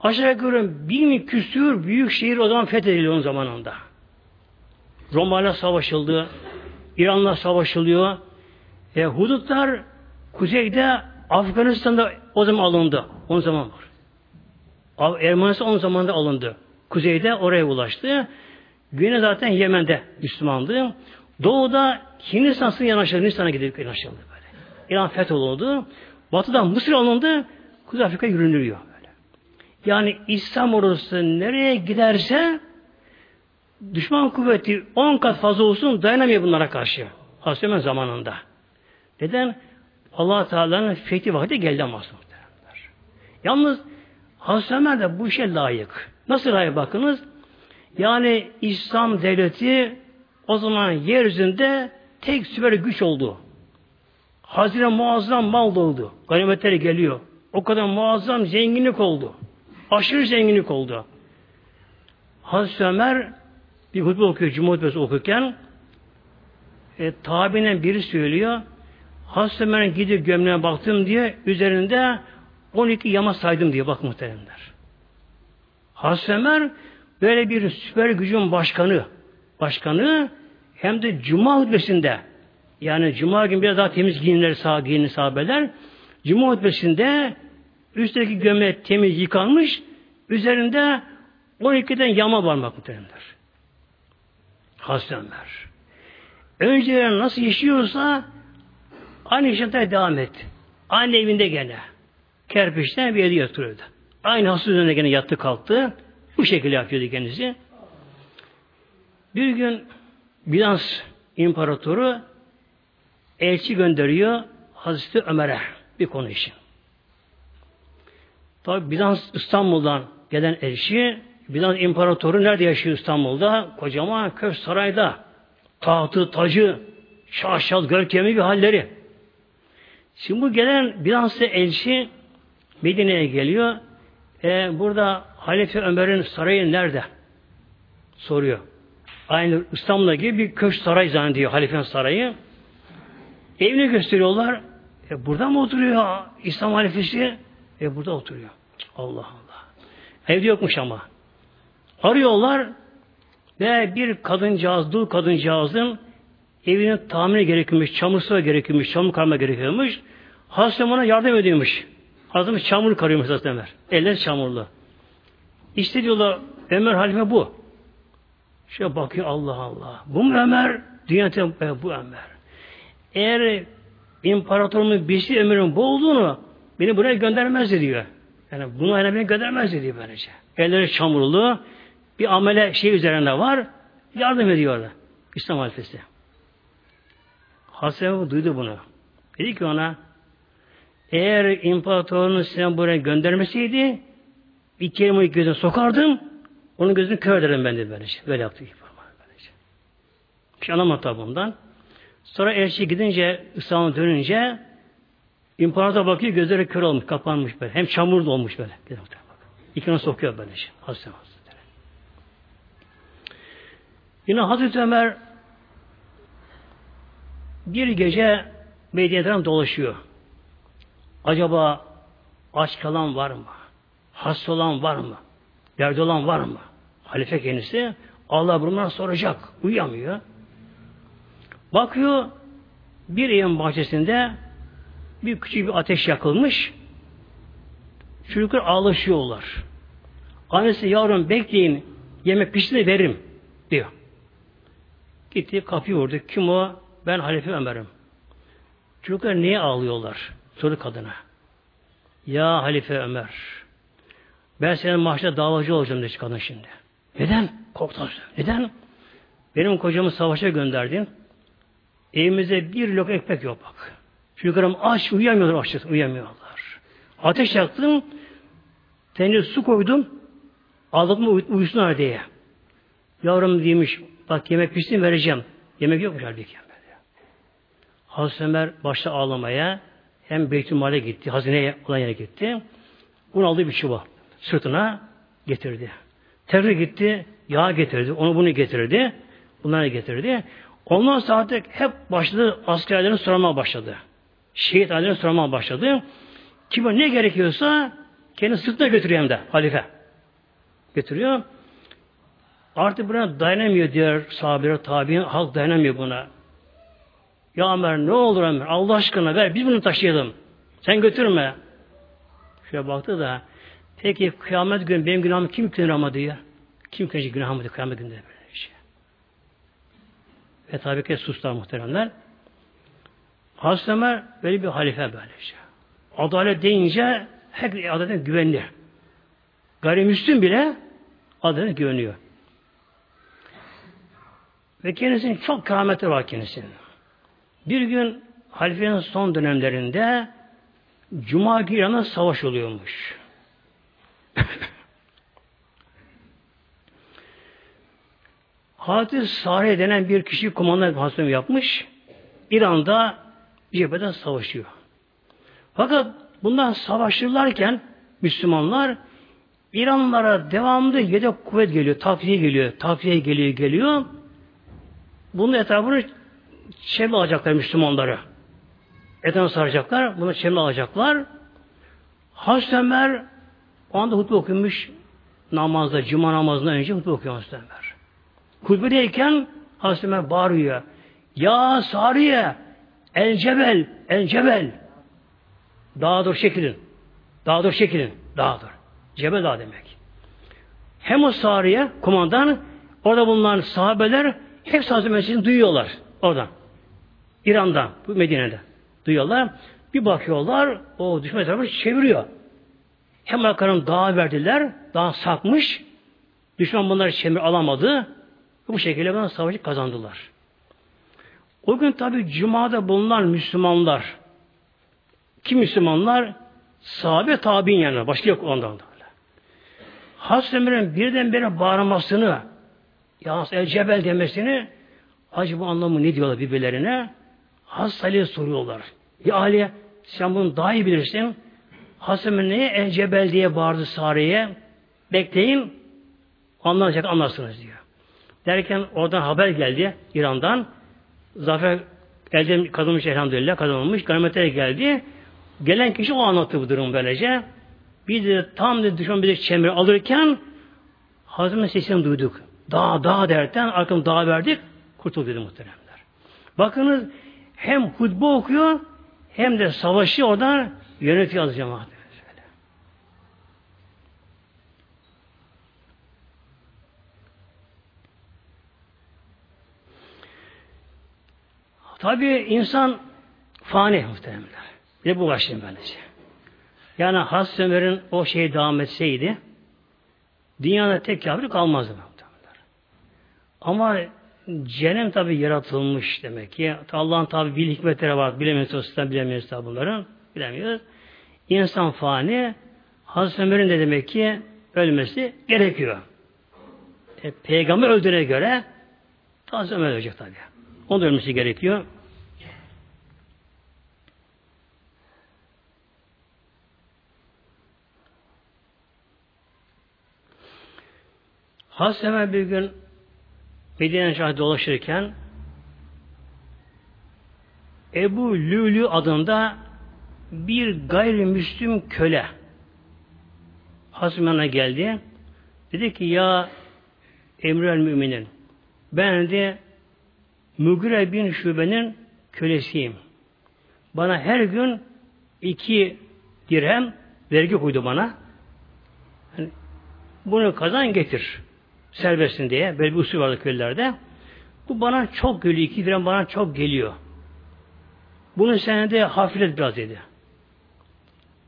Aşağı yukarı bin küsür büyük şehir o zaman fethediliyor onun zamanında. Roma'yla savaşıldı, İran'la savaşılıyor. E, hudutlar kuzeyde Afganistan'da o zaman alındı. O zaman var. Ermenistan o zaman da alındı. Kuzeyde oraya ulaştı. Güney zaten Yemen'de Müslümandı. Doğuda Hindistan'sın yanaşıldı. Hindistan'a gidip yanaşıldı böyle. İran fetholundu. Batıdan Mısır alındı. Kuzey Afrika yürünülüyor böyle. Yani İslam ordusu nereye giderse düşman kuvveti 10 kat fazla olsun dayanamıyor bunlara karşı. Hasremen zamanında. Neden? allah Teala'nın fethi vakti geldi ama Yalnız Hazreti de bu işe layık. Nasıl layık bakınız? Yani İslam devleti o zaman yeryüzünde tek süper güç oldu. Hazine muazzam mal doldu. Ganimetleri geliyor. O kadar muazzam zenginlik oldu. Aşırı zenginlik oldu. Hazreti Ömer bir hutbe okuyor, Cuma hutbesi okurken e, tabinen biri söylüyor. Hazreti Ömer'in gidip gömleğine baktım diye üzerinde 12 yama saydım diye bak muhteremler. Hazreti Ömer böyle bir süper gücün başkanı başkanı hem de Cuma hutbesinde yani Cuma günü biraz daha temiz giyinirler sağ giyinir sahabeler. Cuma hutbesinde üstteki gömlek temiz yıkanmış üzerinde 12'den yama var muhteremler. Hazreti Ömer. Önceleri nasıl yaşıyorsa aynı yaşantıya devam et. Aynı evinde gene. Kerpiçten bir evde yatırıyordu. Aynı hasta üzerine gene yattı kalktı. Bu şekilde yapıyordu kendisi. Bir gün Bizans İmparatoru elçi gönderiyor Hazreti Ömer'e bir konu için. Tabi Bizans İstanbul'dan gelen elçi Bizans İmparatoru nerede yaşıyor İstanbul'da? Kocaman köşk sarayda. Tahtı, tacı, şaşal, görkemi bir halleri. Şimdi bu gelen Bizanslı elçi Medine'ye geliyor. E, burada Halife Ömer'in sarayı nerede? Soruyor. Aynı İstanbul'da gibi bir köşk saray zannediyor Halife'nin sarayı. Evini gösteriyorlar. E, burada mı oturuyor İslam halifesi? E, burada oturuyor. Allah Allah. Evde yokmuş ama. Arıyorlar ve bir kadıncağız, dul kadıncağızın evinin tamiri gerekiyormuş, çamur suya gerekiyormuş, çamur karma gerekiyormuş. Hazreti yardım ediyormuş. Hazreti çamur karıyormuş Hazreti Ömer. Eller çamurlu. İşte diyorlar Ömer halife bu. Şöyle bakıyor Allah Allah. Bu mu Ömer? Dünyada e, bu Ömer. Eğer imparatorumun birisi Ömer'in bu olduğunu beni buraya göndermez diyor. Yani bunu aynen beni göndermez diyor böylece. Elleri çamurlu, bir amele şey üzerinde var, yardım ediyorlar. İslam halifesi. Hasan duydu bunu. Dedi ki ona, eğer imparatorun sen buraya göndermeseydi, bir kelimeyi gözüne sokardım, onun gözünü kör ederim ben de böylece. Böyle yaptı. Böylece. Bir şey anlamadı tabi bundan. Sonra elçi gidince, İslam'a dönünce, imparator bakıyor, gözleri kör olmuş, kapanmış böyle. Hem çamur da olmuş böyle. İkine sokuyor böylece. Hazreti Hazretleri. Yine Hazreti Ömer bir gece Medine'den dolaşıyor. Acaba Aç kalan var mı? Hasta olan var mı? Derdi olan var mı? Halife kendisi Allah bundan soracak. Uyuyamıyor. Bakıyor bir evin bahçesinde bir küçük bir ateş yakılmış. Çocuklar ağlaşıyorlar. Annesi yavrum bekleyin yemek pişti veririm diyor. Gitti kapıyı vurdu. Kim o? Ben Halife Ömer'im. Çocuklar niye ağlıyorlar? Soru kadına. Ya Halife Ömer ben senin mahşede davacı olacağım dedi kadın şimdi. Neden? Korktular. Neden? Benim kocamı savaşa gönderdin. Evimizde bir lok ekmek yok bak. Çocuklarım aç uyuyamıyorlar açlıktan uyuyamıyorlar. Ateş yaktım. Tencereye su koydum. Aldım uyusunlar diye. Yavrum demiş bak yemek pişsin vereceğim. Yemek yokmuş halbuki. Hazreti Ömer başta ağlamaya hem Beytülmal'e gitti, hazineye olan yere gitti. Bunu aldı bir çuva sırtına getirdi. Tekrar gitti, yağ getirdi, onu bunu getirdi, bunları getirdi. Ondan sonra artık hep başladı askerlerin sormaya başladı. Şehit ailelerin sormaya başladı. Kime ne gerekiyorsa kendi sırtına götürüyor hem de halife. Götürüyor. Artık buna dayanamıyor diğer sahabeler, tabi'in halk dayanamıyor buna. Ya Ömer ne olur Ömer Allah aşkına ver biz bunu taşıyalım. Sen götürme. Şöyle baktı da peki kıyamet günü benim günahımı kim yüklenir ama diyor. Kim yüklenecek günahımı diyor kıyamet gününde böyle şey. Ve tabii ki suslar muhteremler. Hazreti Ömer böyle bir halife böyle şey. Adalet deyince herkes adalete güvenli. Gayrimüslim bile adalete güveniyor. Ve kendisinin çok kerametleri var kendisinin. Bir gün halifenin son dönemlerinde Cuma günü savaş oluyormuş. Hazreti Sare denen bir kişi kumandan hasım yapmış. İran'da cephede savaşıyor. Fakat bundan savaşırlarken Müslümanlar İranlara devamlı yedek kuvvet geliyor, takviye geliyor, takviye geliyor, geliyor. Bunun etrafını çevre alacaklar Müslümanları. Etrafını saracaklar, bunu çevre alacaklar. Hazreti o anda hutbe okumuş namazda, cuma namazından önce hutbe okuyor Hazreti Ömer. Hutbedeyken Hazreti Ömer bağırıyor. Ya Sariye, el cebel, el cebel. Dağa dur çekilin. Dağa dur çekilin. Dağa dur. Cebel dağ demek. Hem o Sariye, kumandan, orada bulunan sahabeler hep Hazreti Mesih'ini duyuyorlar. Oradan. İran'da, bu Medine'de. Duyuyorlar. Bir bakıyorlar, o düşman tarafı çeviriyor. Hem arkadan dağa verdiler, dağ sakmış. Düşman bunları çemir alamadı. Bu şekilde bana savaşı kazandılar. O gün tabi Cuma'da bulunan Müslümanlar, kim Müslümanlar? Sahabe tabi'in yanına. Başka yok ondan da. Hazreti Ömer'in birdenbire bağırmasını, ya El Cebel demesini acaba anlamı ne diyorlar birbirlerine? Hazreti Ali'ye soruyorlar. Ya Ali sen bunu daha iyi bilirsin. Neye El Cebel diye bağırdı Sare'ye? Bekleyin anlayacak anlarsınız diyor. Derken oradan haber geldi İran'dan. Zafer elde kazanmış elhamdülillah kazanılmış. Ganimete geldi. Gelen kişi o anlattı bu durum böylece. Biz de tam de düşman bir çember alırken Hazreti sesini duyduk. Dağ dağ derken arkamı dağ verdik. Kurtulduk dedi muhteremler. Bakınız hem hutbe okuyor hem de savaşı oradan yönetiyor cemaat. Tabi insan fani muhteremler. Bir de bu başlayayım böylece. Yani Hazreti Ömer'in o şey devam etseydi dünyada tek kafir kalmazdı muhtemelen. Ama cehennem tabi yaratılmış demek ki. Allah'ın tabi bir hikmetleri var. Bilemiyoruz o sistem bilemiyoruz tabi bunları. Bilemiyoruz. İnsan fani Hazreti Ömer'in de demek ki ölmesi gerekiyor. E, peygamber öldüğüne göre Hazreti Ömer ölecek tabi. Onun ölmesi gerekiyor. Hazreti Ömer bir gün Medine şahı dolaşırken Ebu Lülü adında bir gayrimüslim köle Hazreti geldi. Dedi ki ya emrel müminin ben de Mügire bin Şube'nin kölesiyim. Bana her gün iki dirhem vergi koydu bana. Yani bunu kazan getir. Serbestsin diye. Böyle bir usul vardı köylerde. Bu bana çok geliyor. İki dirhem bana çok geliyor. Bunun senede hafiflet biraz dedi.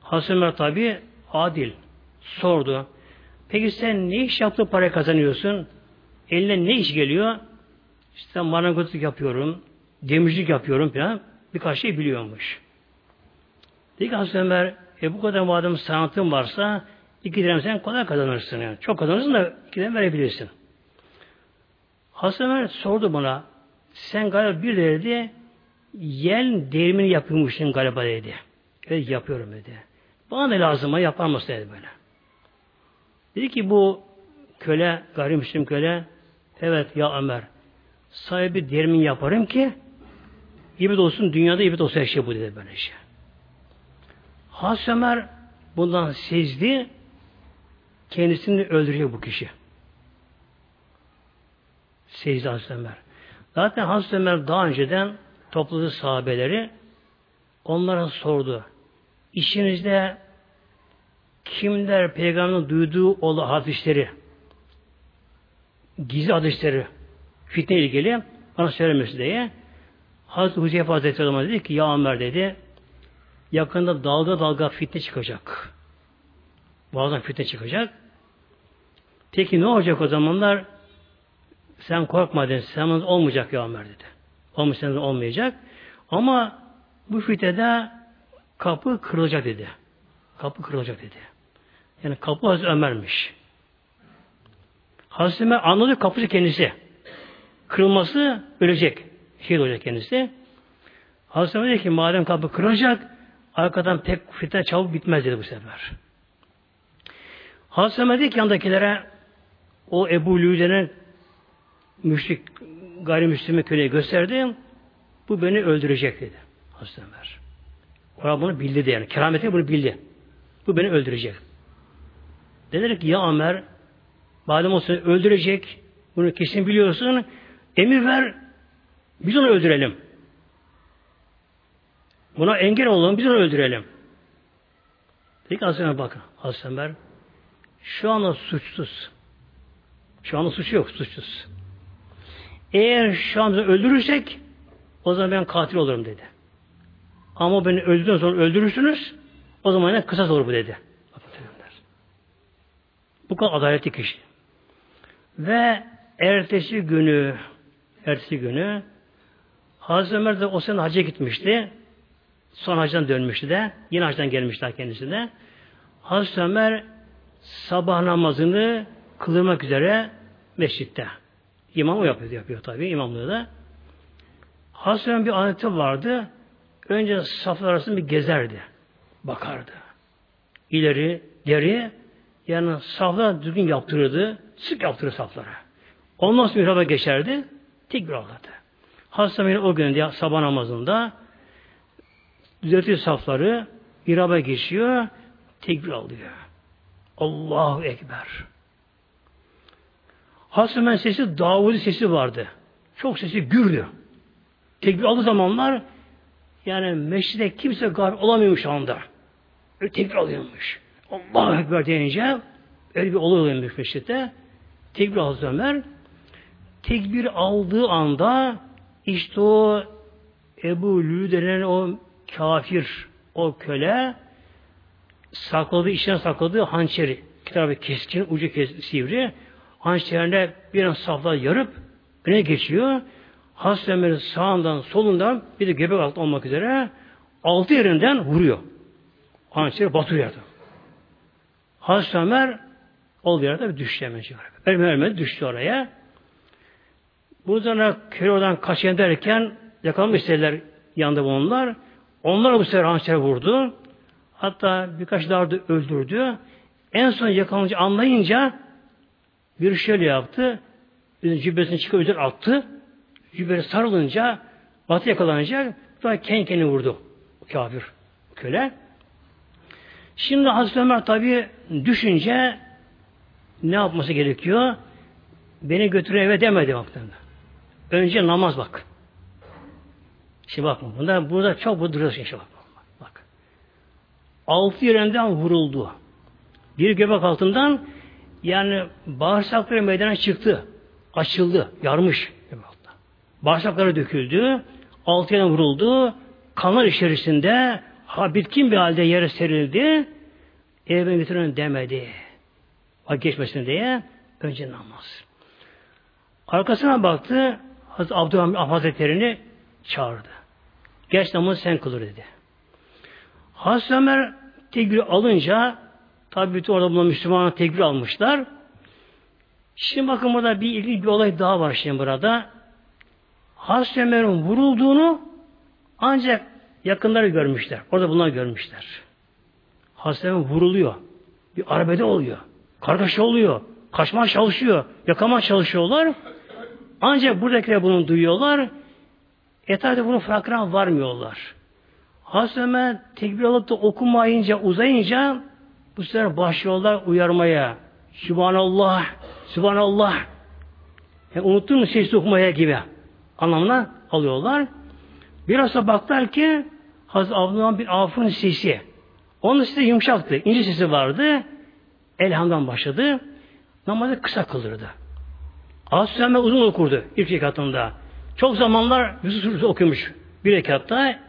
Hasan Ömer tabi adil. Sordu. Peki sen ne iş yaptı para kazanıyorsun? Eline ne iş geliyor? İşte marangozluk yapıyorum, demircilik yapıyorum falan. Birkaç şey biliyormuş. Dedi ki Hazreti Ömer, e bu kadar madem sanatın varsa iki dirhem sen kolay kazanırsın. Yani. Çok kazanırsın da iki dirhem verebilirsin. Hazreti Ömer sordu bana, sen galiba bir dedi, yel değirmeni yapıyormuşsun galiba dedi. Evet yapıyorum dedi. Bana da lazım mı yapar mısın dedi böyle. Dedi ki bu köle, gayrimüslim köle, evet ya Ömer, sahibi değirmen yaparım ki ibret olsun, dünyada ibret olsun her şey bu dedi böyle şey. Hazreti Ömer bundan sezdi, kendisini öldürecek bu kişi. Sezdi Hazreti Ömer. Zaten Hazreti Ömer daha önceden topladığı sahabeleri onlara sordu. İşinizde kimler peygamberin duyduğu ola hadisleri, gizli hadisleri, fitne ilgili bana söylemesi diye Hazreti Huzeyfe Hazretleri dedi ki ya Ömer dedi yakında dalga dalga fitne çıkacak. Bazen fitne çıkacak. Peki ne olacak o zamanlar? Sen korkma dedi. Sen olmayacak ya Ömer dedi. Olmayacak olmayacak. Ama bu fitnede kapı kırılacak dedi. Kapı kırılacak dedi. Yani kapı Hazreti Ömer'miş. Hazreti Ömer anladı kapıcı kendisi. Kırılması ölecek. Şehit olacak kendisi. Hazreti Ömer dedi ki madem kapı kırılacak arkadan pek fitne çabuk bitmez dedi bu sefer. Hazreti Ömer dedi ki yandakilere o Ebu Lüde'nin müşrik gayrimüslimi köleyi gösterdi. Bu beni öldürecek dedi. Hazreti Ömer. Orada bunu bildi de yani. Kerameti bunu bildi. Bu beni öldürecek. Dediler ki ya Ömer madem o seni öldürecek bunu kesin biliyorsun emir ver biz onu öldürelim. Buna engel olalım biz onu öldürelim. Dedi ki Hazreti bakın Hazreti Ömer şu anda suçsuz. Şu anda suçu yok suçsuz. Eğer şu anda öldürürsek o zaman ben katil olurum dedi. Ama beni öldükten sonra öldürürsünüz o zaman ne kısas olur bu dedi. Bu kadar adaletli kişi. Ve ertesi günü ertesi günü Hazreti Ömer de o sene hacca gitmişti. Son hacdan dönmüştü de. Yine hacdan gelmişler kendisi de. Hazreti Ömer sabah namazını kılmak üzere mescitte. İmam yapıyor, yapıyor tabii imamlığı da. Ömer bir adeti vardı. Önce saflar arasında bir gezerdi. Bakardı. İleri, geri, yani saflar düzgün yaptırırdı. Sık yaptırır saflara. Ondan sonra mihraba geçerdi. Tekbir alırdı. Hazreti o gün de sabah namazında düzeltiyor safları, mihraba geçiyor, tekbir alıyor. Allahu Ekber. Hazreti sesi Davud'un sesi vardı. Çok sesi gürdü. Tekbir aldığı zamanlar yani meşride kimse gar olamıyormuş anda. Öyle tekbir alıyormuş. Allahu Ekber deyince öyle bir olay oluyormuş meşritte. Tekbir Hazreti Ömer tekbir aldığı anda işte o Ebu Lü denen o kafir, o köle sakladığı, içine sakladığı hançeri, kitabı keskin, ucu kes, sivri, hançerine bir an safla yarıp öne geçiyor. Hazreti Ömer'in sağından, solundan bir de göbek altı olmak üzere altı yerinden vuruyor. Hançeri batıyor yerde. Hazreti Ömer olduğu yerde düştü hemen. Ölme ölmedi düştü oraya. Bu zaman köy oradan kaçın derken yakalanmış istediler yanında bunlar. Onlar bu sefer hançer vurdu. Hatta birkaç daha da öldürdü. En son yakalanınca anlayınca bir şöyle yaptı. Cübbesini çıkıp üzerine attı. Cübbesi sarılınca batı yakalanacak. Daha kendi kendine vurdu. Kafir. Köle. Şimdi Hazreti Ömer tabi düşünce ne yapması gerekiyor? Beni götür eve demedi muhtemelen. Önce namaz bak. Şimdi bakma. Bunda, burada çok bu duruyorsun. Şimdi bak. Altı yerinden vuruldu. Bir göbek altından yani bağırsakları meydana çıktı. Açıldı. Yarmış. Bağırsakları döküldü. Altı yerine vuruldu. Kanlar içerisinde ha, bitkin bir halde yere serildi. Eve götürün demedi. Bak geçmesin diye önce namaz. Arkasına baktı. Hazreti Abdülhamid Hazretleri'ni çağırdı. Geç namazı sen kılır dedi. Hazreti Ömer tekbir alınca tabi bütün orada bulunan Müslümanlar tekbir almışlar. Şimdi bakın burada bir ilginç bir olay daha var şimdi burada. Hazreti Ömer'in vurulduğunu ancak yakınları görmüşler. Orada bunlar görmüşler. Hazreti Ömer vuruluyor. Bir arbede oluyor. Kargaşa oluyor. Kaçmaya çalışıyor. Yakamaya çalışıyorlar. Ancak buradakiler bunu duyuyorlar. Etrafta bunun farkına varmıyorlar. Hazreti Ömer tekbir alıp da okumayınca, uzayınca bu sefer başlıyorlar uyarmaya. Sübhanallah, Sübhanallah. Yani unuttun mu sesli okumaya gibi anlamına alıyorlar. Biraz da baktılar ki Hazreti Abdullah bir afın sesi. Onun sesi yumuşaktı. ince sesi vardı. Elhamdan başladı. Namazı kısa kılırdı. Hazreti Ömer uzun okurdu ilk rekatında. Çok zamanlar Yusuf Suresi okumuş. Bir rekatta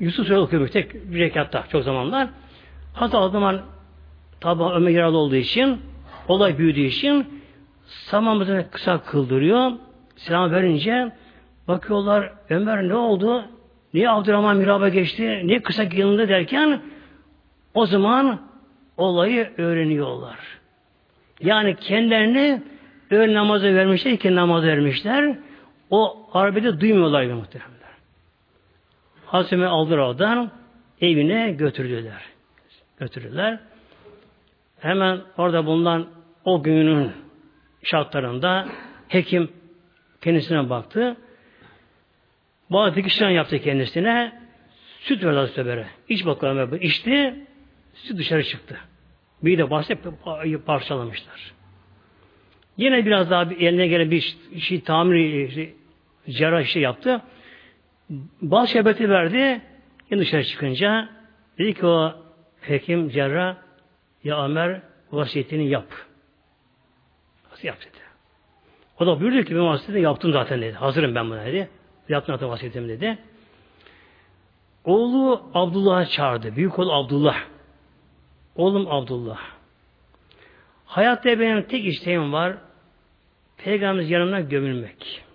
Yusuf Suresi okumuş tek bir rekatta çok zamanlar. Hatta o zaman tabi Ömer yaralı olduğu için olay büyüdüğü için samamızı kısa kıldırıyor. Selam verince bakıyorlar Ömer ne oldu? Niye Abdurrahman miraba geçti? Niye kısa yanında derken o zaman olayı öğreniyorlar. Yani kendilerini öğle namazı vermişler, iki namazı vermişler. O arbede duymuyorlar muhtemelen. Hazreti aldılar oradan evine götürdüler. Götürdüler. Hemen orada bulunan o günün şartlarında hekim kendisine baktı. Bazı dikişler yaptı kendisine. Süt verdi Hazreti Ömer'e. İç bakalım. İçti. Süt dışarı çıktı. Bir de bahse parçalamışlar. Yine biraz daha eline gelen bir şey tamir şey, cerrah işi yaptı. Bal şerbeti verdi. Yine dışarı çıkınca dedi ki o hekim cerrah ya Ömer vasiyetini yap. Nasıl yap dedi. O da buyurdu ki ben vasiyetini yaptım zaten dedi. Hazırım ben buna dedi. Yaptım zaten vasiyetimi dedi. Oğlu Abdullah'ı çağırdı. Büyük oğlu Abdullah. Oğlum Abdullah. Hayatta benim tek isteğim var. Peygamberimiz yanına gömülmek.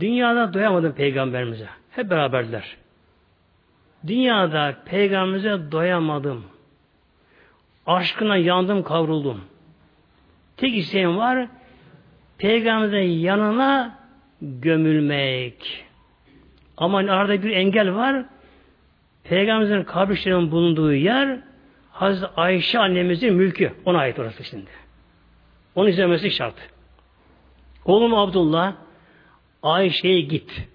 Dünyada doyamadım peygamberimize. Hep beraberler. Dünyada peygamberimize doyamadım. Aşkına yandım, kavruldum. Tek isteğim var, peygamberimizin yanına gömülmek. Ama arada bir engel var. Peygamberimizin kabirlerinin bulunduğu yer Hazreti Ayşe annemizin mülkü. Ona ait orası şimdi. Onu izlemesi şart. Oğlum Abdullah Ayşe'ye git.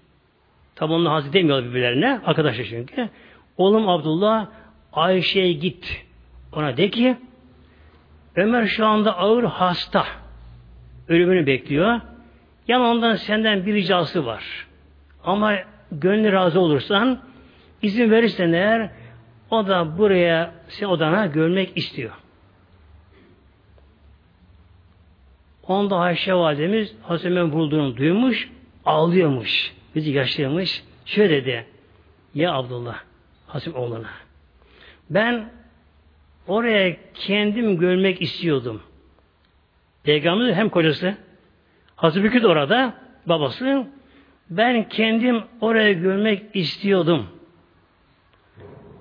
Tabi onunla Hazreti demiyor birbirlerine. Arkadaşlar çünkü. Oğlum Abdullah Ayşe'ye git. Ona de ki Ömer şu anda ağır hasta. Ölümünü bekliyor. Yani ondan senden bir ricası var. Ama gönlü razı olursan izin verirsen eğer o da buraya sen odana görmek istiyor. Onda Ayşe validemiz Hazreti bulduğunu duymuş, ağlıyormuş. Bizi yaşlıyormuş. Şöyle dedi. Ya Abdullah, Hasim oğluna. Ben oraya kendim görmek istiyordum. Peygamber hem kocası, Hazreti de orada, babası. Ben kendim oraya görmek istiyordum.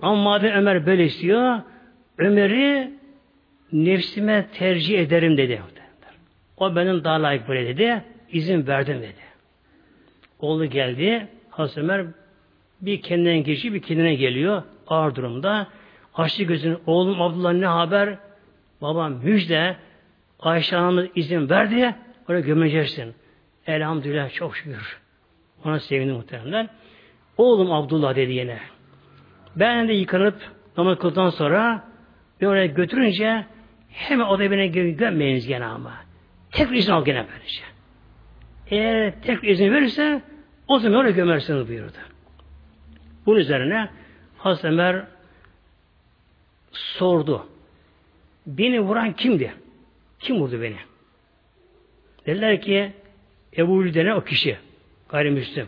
Ama madem Ömer böyle istiyor, Ömer'i nefsime tercih ederim dedi. O benim daha layık böyle dedi. İzin verdim dedi. Oğlu geldi. Hazreti Ömer bir kendinden geçiyor, bir kendine geliyor. Ağır durumda. Açtı gözünü. Oğlum Abdullah ne haber? Babam müjde. Ayşe Hanım'a izin verdi. Oraya gömeceksin. Elhamdülillah çok şükür. Ona sevindi muhtemelen. Oğlum Abdullah dedi yine. Ben de yıkanıp namaz kıldıktan sonra oraya götürünce hemen odaya beni gömmeyiniz gene ama. Tek izin al gene böylece. Eğer tek izin verirse o zaman oraya gömersiniz buyurdu. Bunun üzerine Hazreti Ömer sordu. Beni vuran kimdi? Kim vurdu beni? Dediler ki Ebu Ül o kişi. Gayrimüslim.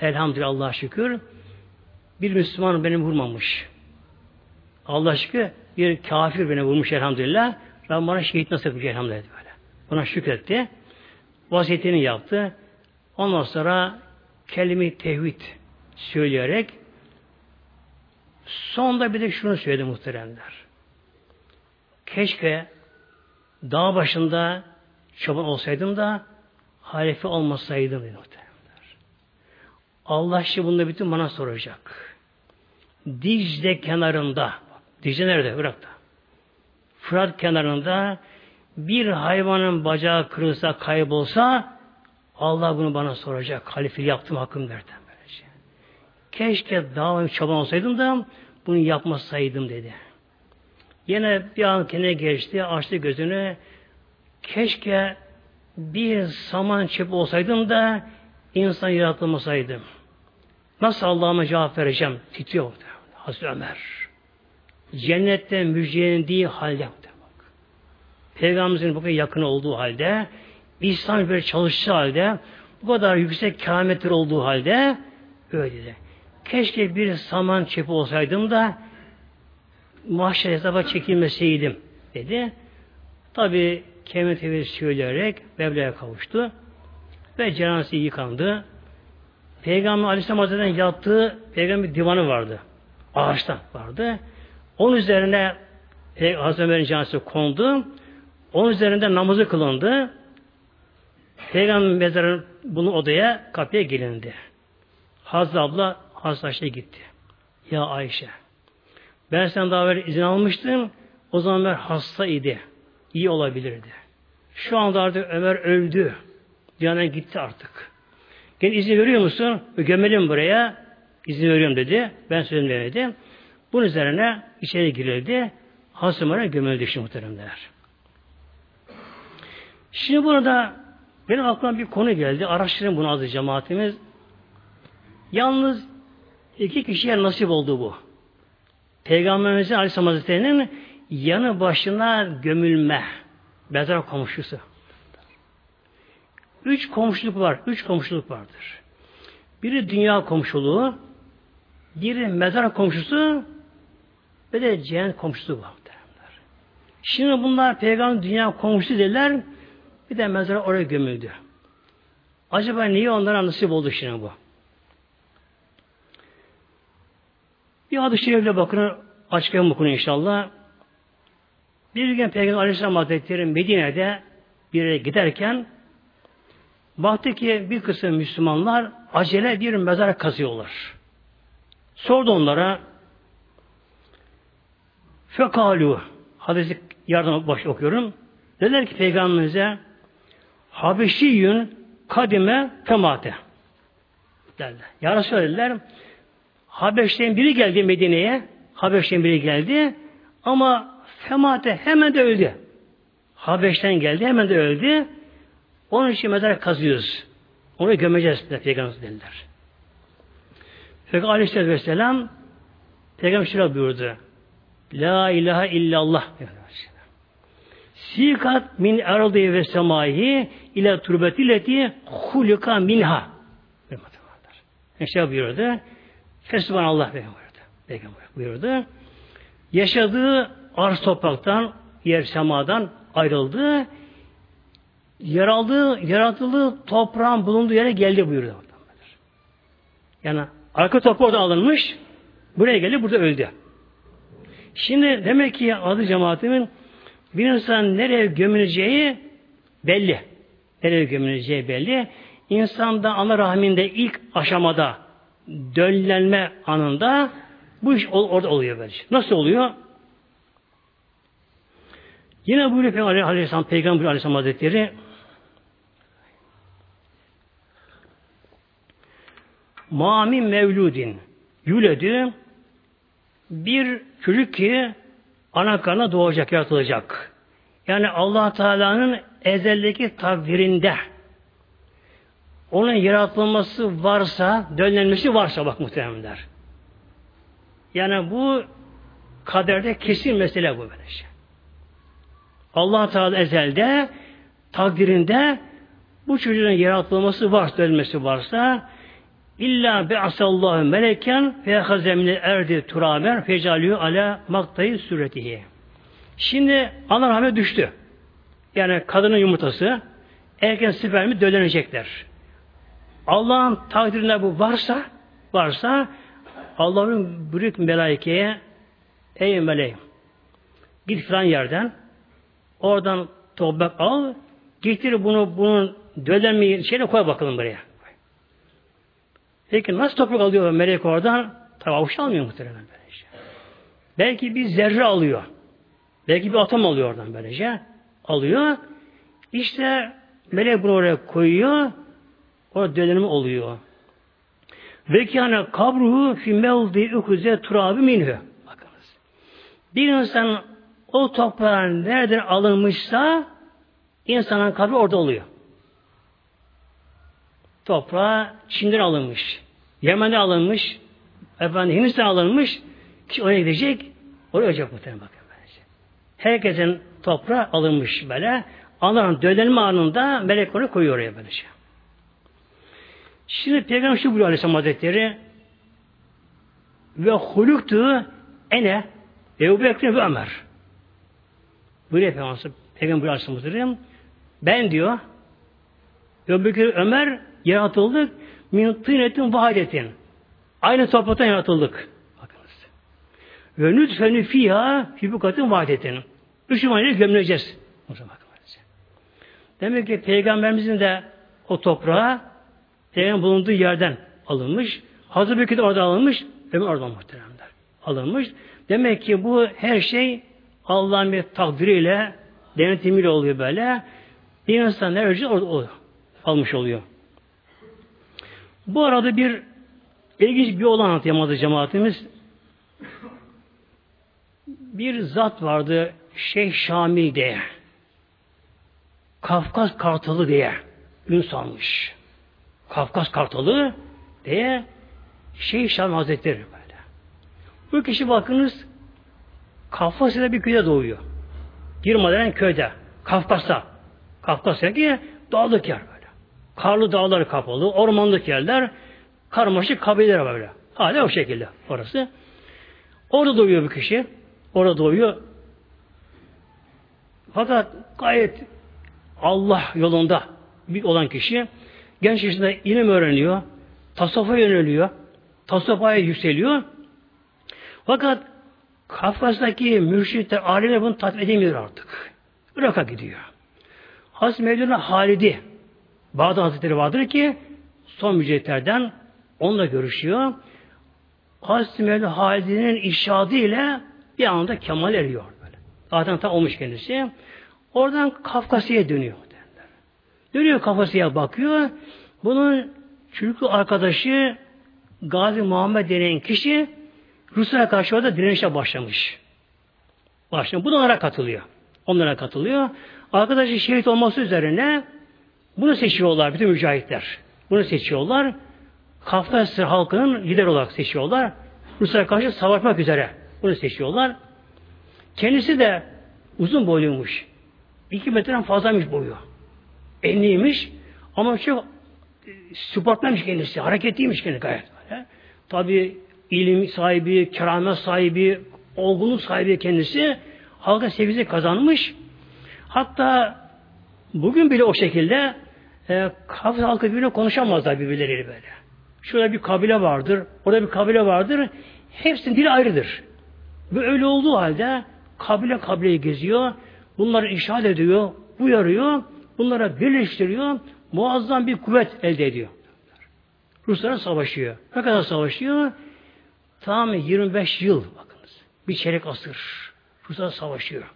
Elhamdülillah Allah'a şükür. Bir Müslüman beni vurmamış. Allah şükür bir kafir beni vurmuş elhamdülillah. Rabbim bana şehit nasıl yapacak elhamdülillah böyle. Buna şükretti. Vasiyetini yaptı. Ondan sonra kelime tevhid söyleyerek sonunda bir de şunu söyledi muhteremler. Keşke dağ başında çoban olsaydım da halife olmasaydım dedi muhteremler. Allah şimdi bunu bütün bana soracak. Dicle kenarında Dicle nerede? Irak'ta. Fırat kenarında bir hayvanın bacağı kırılsa, kaybolsa Allah bunu bana soracak. Halife yaptım hakkım derden böylece. Keşke daha çoban olsaydım da bunu yapmasaydım dedi. Yine bir an kendine geçti, açtı gözünü. Keşke bir saman çöp olsaydım da insan yaratılmasaydım. Nasıl Allah'ıma cevap vereceğim? Titriyor Hazreti Ömer. Cennette müjdelendiği halde. Peygamberimizin bu kadar yakın olduğu halde İslam böyle çalıştığı halde bu kadar yüksek kerametler olduğu halde öyle dedi. Keşke bir saman çöpü olsaydım da mahşer hesaba çekilmeseydim dedi. Tabi kemer tevhid söyleyerek Mevla'ya kavuştu. Ve cenazesi yıkandı. Peygamber Aleyhisselam Hazretleri'nin yattığı peygamber divanı vardı. Ağaçtan vardı. Onun üzerine Hazreti Ömer'in cenazesi kondu. Onun üzerinde namazı kılındı. Peygamber mezarı bunu odaya kapıya gelindi. Hazreti abla Ayşe gitti. Ya Ayşe ben sen daha evvel izin almıştım. O zaman Ömer hasta idi. İyi olabilirdi. Şu anda artık Ömer öldü. Dünyadan gitti artık. Gene izin veriyor musun? Gömelim buraya. İzin veriyorum dedi. Ben sözüm dedi. Bunun üzerine içeri girildi. Hazreti Ömer'e gömüldü şimdi muhteremler. Şimdi burada benim aklıma bir konu geldi. Araştırın bunu azı cemaatimiz. Yalnız iki kişiye nasip oldu bu. Peygamberimizin Aleyhisselam Hazretleri'nin yanı başına gömülme. Mezar komşusu. Üç komşuluk var. Üç komşuluk vardır. Biri dünya komşuluğu, biri mezar komşusu, ve de cehennem komşusu var. Şimdi bunlar peygamber dünya komşusu dediler, bir de mezara oraya gömüldü. Acaba niye onlara nasip oldu şimdi bu? Bir hadis-i şerifle bakın, açıklayalım bu konuyu inşallah. Bir gün Peygamber Aleyhisselam Hazretleri Medine'de bir yere giderken baktı ki bir kısım Müslümanlar acele bir mezar kazıyorlar. Sordu onlara fekalu hadisi yardım baş okuyorum. Dediler ki peygamberimize Habeşiyün kadime temate derler. Ya Resulallah Habeş'ten biri geldi Medine'ye Habeş'ten biri geldi ama femate hemen de öldü. Habeş'ten geldi hemen de öldü. Onun için mezar kazıyoruz. Onu gömeceğiz de Peygamber dediler. Peki Aleyhisselatü Vesselam Peygamber şöyle buyurdu. La ilahe illallah. Sikat min erdi ve semahi ile turbetileti hulika minha. İşte buyurdu. Fesubhanallah buyurdu. Peygamber buyurdu. Yaşadığı arz topraktan, yer semadan ayrıldı. Yer aldığı, yaratıldığı toprağın bulunduğu yere geldi buyurdu. Yani arka toprağı alınmış, buraya geldi, burada öldü. Şimdi demek ki adı cemaatimin bir insan nereye gömüleceği belli. Nereye gömüleceği belli. İnsan da ana rahminde ilk aşamada döllenme anında bu iş orada oluyor böyle. Nasıl oluyor? Yine buyuruyor Peygamber Aleyhisselam, Peygamber Aleyhisselam Hazretleri Mami mevludin yüledü bir çocuk ki ana karnına doğacak, yaratılacak. Yani allah Teala'nın ezeldeki takdirinde onun yaratılması varsa, dönlenmesi varsa bak muhteremler. Yani bu kaderde kesin mesele bu böyle allah Teala ezelde takdirinde bu çocuğun yaratılması varsa, ölmesi varsa illa bi asallahu meleken ve hazemli erdi turaber fecalü ala maktayı suretihi. Şimdi ana rahme düştü. Yani kadının yumurtası erken spermi döllenecekler. Allah'ın takdirinde bu varsa varsa Allah'ın büyük melaikeye ey meleğim git filan yerden oradan toprak al getir bunu bunun döllenmeyi şeyine koy bakalım buraya. Peki nasıl toprak alıyor melek oradan? Tabi avuç almıyor muhtemelen böylece. Belki bir zerre alıyor. Belki bir atom alıyor oradan böylece. Alıyor. İşte melek bunu oraya koyuyor. Orada dönemi oluyor. Ve kâne kabruhu fi mevdi ukuze turabi minhü. Bakınız. Bir insan o toprağın nereden alınmışsa insanın kabri orada oluyor. Toprağı Çin'den alınmış. Yemen'den alınmış. Efendim Hindistan alınmış. Kişi oraya gidecek. Oraya olacak muhtemelen bakın. Herkesin toprağı alınmış böyle. Allah'ın dönelme anında melek onu koyuyor oraya böylece. Şimdi Peygamber şu buyuruyor Aleyhisselam Hazretleri ve huluktu ene Ebu Bekir ve Ömer. Buyuruyor Peygamber, Peygamber Aleyhisselam ben diyor Ebu Bekir Ömer yaratıldık min tînetin vahidetin. Aynı topraktan yaratıldık. Bakınız. Ve nütfenü fîhâ fibukatın vahidetin. Üç numarayla gömüleceğiz. Demek ki Peygamberimizin de o toprağa Peygamber bulunduğu yerden alınmış. Hazreti Bekir de orada alınmış. Ömer oradan muhteremler. Alınmış. Demek ki bu her şey Allah'ın bir takdiriyle denetimiyle oluyor böyle. Bir insan ne ölçü orada oluyor. Almış oluyor. Bu arada bir ilginç bir olay anlatayım cemaatimiz. Bir zat vardı Şeyh Şami diye. Kafkas Kartalı diye ün salmış. Kafkas Kartalı diye Şeyh Şami Hazretleri böyle. Bu kişi bakınız Kafkasya'da bir köyde doğuyor. Girmeden köyde. Kafkas'ta. Kafkasya'daki dağlık yer böyle. Karlı dağlar kapalı, ormanlık yerler, karmaşık kabileler böyle. Hala o şekilde orası. Orada doğuyor bir kişi. Orada doğuyor. Fakat gayet Allah yolunda bir olan kişi genç yaşında ilim öğreniyor. Tasavvufa yöneliyor. Tasavvufa yükseliyor. Fakat Kafkas'taki mürşitler, alimler bunu tatmin edemiyor artık. Irak'a gidiyor. Hazreti Mevlana Halidi Bağdat Hazretleri vardır ki son mücahitlerden onunla görüşüyor. Hazreti Mevlana Halidi'nin işadı ile bir anda kemal eriyor. Zaten tam olmuş kendisi. Oradan Kafkasya'ya dönüyor. Derler. Dönüyor Kafkasya'ya bakıyor. Bunun çocuklu arkadaşı Gazi Muhammed denen kişi Rusya'ya karşı orada direnişe başlamış. Başlamış. Bu da onlara katılıyor. Onlara katılıyor. Arkadaşı şehit olması üzerine bunu seçiyorlar bütün mücahitler. Bunu seçiyorlar. Kafkasya halkının lider olarak seçiyorlar. Rusya'ya karşı savaşmak üzere bunu seçiyorlar. Kendisi de uzun boyluymuş. İki metreden fazlaymış boyu. Enliymiş ama çok e, süpatlamış kendisi. Hareketliymiş kendisi gayet. Tabi ilim sahibi, keramet sahibi, olgunluk sahibi kendisi halka sevgisi kazanmış. Hatta bugün bile o şekilde e, Kafir halkı birbirine konuşamazlar birbirleriyle böyle. Şurada bir kabile vardır, orada bir kabile vardır. Hepsinin dili ayrıdır. Ve öyle olduğu halde kabile kabileyi geziyor, bunları inşaat ediyor, uyarıyor, bunlara birleştiriyor, muazzam bir kuvvet elde ediyor. Ruslara savaşıyor. Ne kadar savaşıyor? Tam 25 yıl bakınız. Bir çeyrek asır. Ruslar savaşıyor.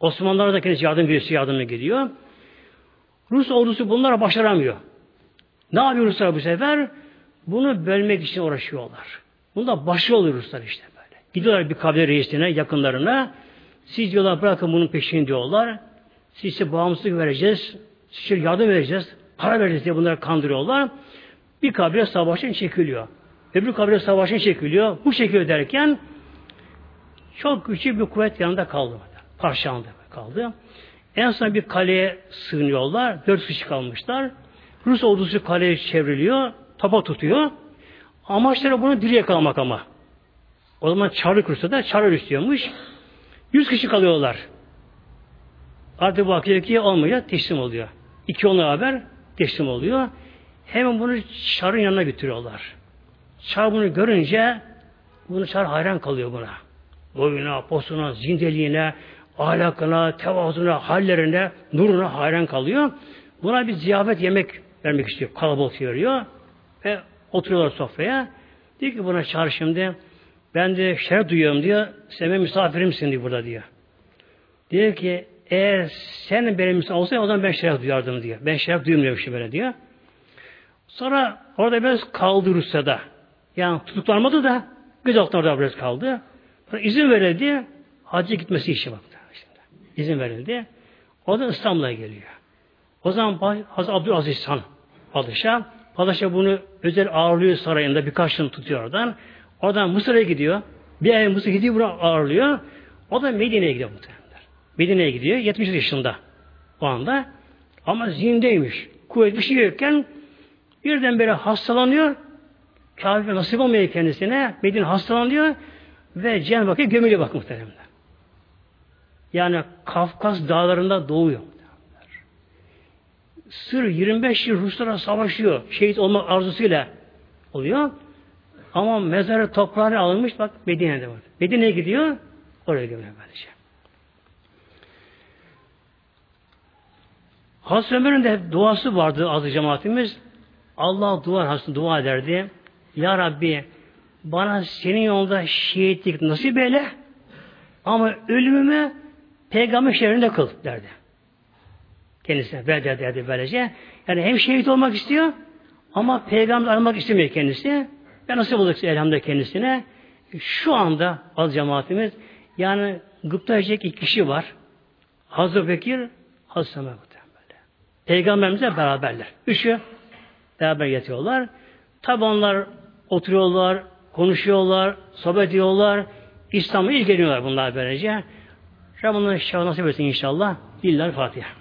Osmanlılar da kendisi yardım birisi yardımına gidiyor. Rus ordusu bunlara başaramıyor. Ne yapıyor Ruslar bu sefer? Bunu bölmek için uğraşıyorlar. Bunda başarılı oluyor Ruslar işte böyle. Gidiyorlar bir kabile reisine, yakınlarına. Siz diyorlar bırakın bunun peşini diyorlar. Siz size bağımsızlık vereceğiz. Size yardım vereceğiz. Para vereceğiz diye bunları kandırıyorlar. Bir kabile savaşın çekiliyor. Öbür kabile savaşın çekiliyor. Bu şekilde derken çok küçük bir kuvvet yanında kaldı. Parçalandı kaldı. En son bir kaleye sığınıyorlar. Dört kişi kalmışlar. Rus ordusu kaleye çevriliyor. Tapa tutuyor. Amaçları bunu diri yakalamak ama. O zaman Çarlık Rusya'da Çarlık istiyormuş. Yüz kişi kalıyorlar. Artık bakıyor ki olmuyor, teslim oluyor. İki onunla haber teslim oluyor. Hemen bunu Çar'ın yanına götürüyorlar. Çar bunu görünce bunu Çar hayran kalıyor buna. Boyuna, posuna, zindeliğine, ahlakına, tevazuna, hallerine, nuruna hayran kalıyor. Buna bir ziyafet yemek vermek istiyor. Kalabalık veriyor. Ve oturuyorlar sofraya. Diyor ki buna çağır şimdi ben de şeref duyuyorum diyor. Sen misafirimsin diyor burada diyor. Diyor ki eğer sen benim misafir olsaydın o zaman ben şeref duyardım diyor. Ben şeref duymuyorum böyle diyor. Sonra orada biraz kaldı Rusya'da. Yani tutuklanmadı da gözaltında orada biraz kaldı. Sonra izin verildi. Hacı gitmesi işi baktı. Şimdi. İzin verildi. O da İstanbul'a geliyor. O zaman Hazreti Abdülaziz Han padişah. Padişah bunu özel ağırlıyor sarayında birkaç yıl tutuyor oradan. Oradan Mısır'a gidiyor. Bir ay Mısır'a gidiyor bunu ağırlıyor. O da Medine'ye gidiyor muhtemelen. Medine'ye gidiyor. 70 yaşında o anda. Ama zihindeymiş. Kuvvet bir şey yokken birdenbire hastalanıyor. Kafir nasip olmuyor kendisine. Medine hastalanıyor ve Cenab-ı gömülüyor bak muhtemelen. Yani Kafkas dağlarında doğuyor. Sır 25 yıl Ruslara savaşıyor. Şehit olmak arzusuyla oluyor. Ama mezarı toprağına alınmış bak Medine'de var. Medine'ye gidiyor. Oraya gömülüyor böylece. Hazreti Ömer'in de duası vardı azı cemaatimiz. Allah dua aslında dua ederdi. Ya Rabbi bana senin yolunda şehitlik nasip eyle ama ölümümü peygamber şehrinde kıl derdi. Kendisine böyle derdi böylece. Yani hem şehit olmak istiyor ama peygamber almak istemiyor kendisi. Ben nasip olacak elhamdülillah kendisine. Şu anda az cemaatimiz yani gıpta edecek iki kişi var. Hazreti Bekir, Hazreti Ömer. Peygamberimizle beraberler. Üçü beraber yatıyorlar. Tabi onlar oturuyorlar, konuşuyorlar, sohbet ediyorlar. İslam'a ilgileniyorlar bunlar böylece. Rabbim nasip etsin inşallah. İlla Fatiha.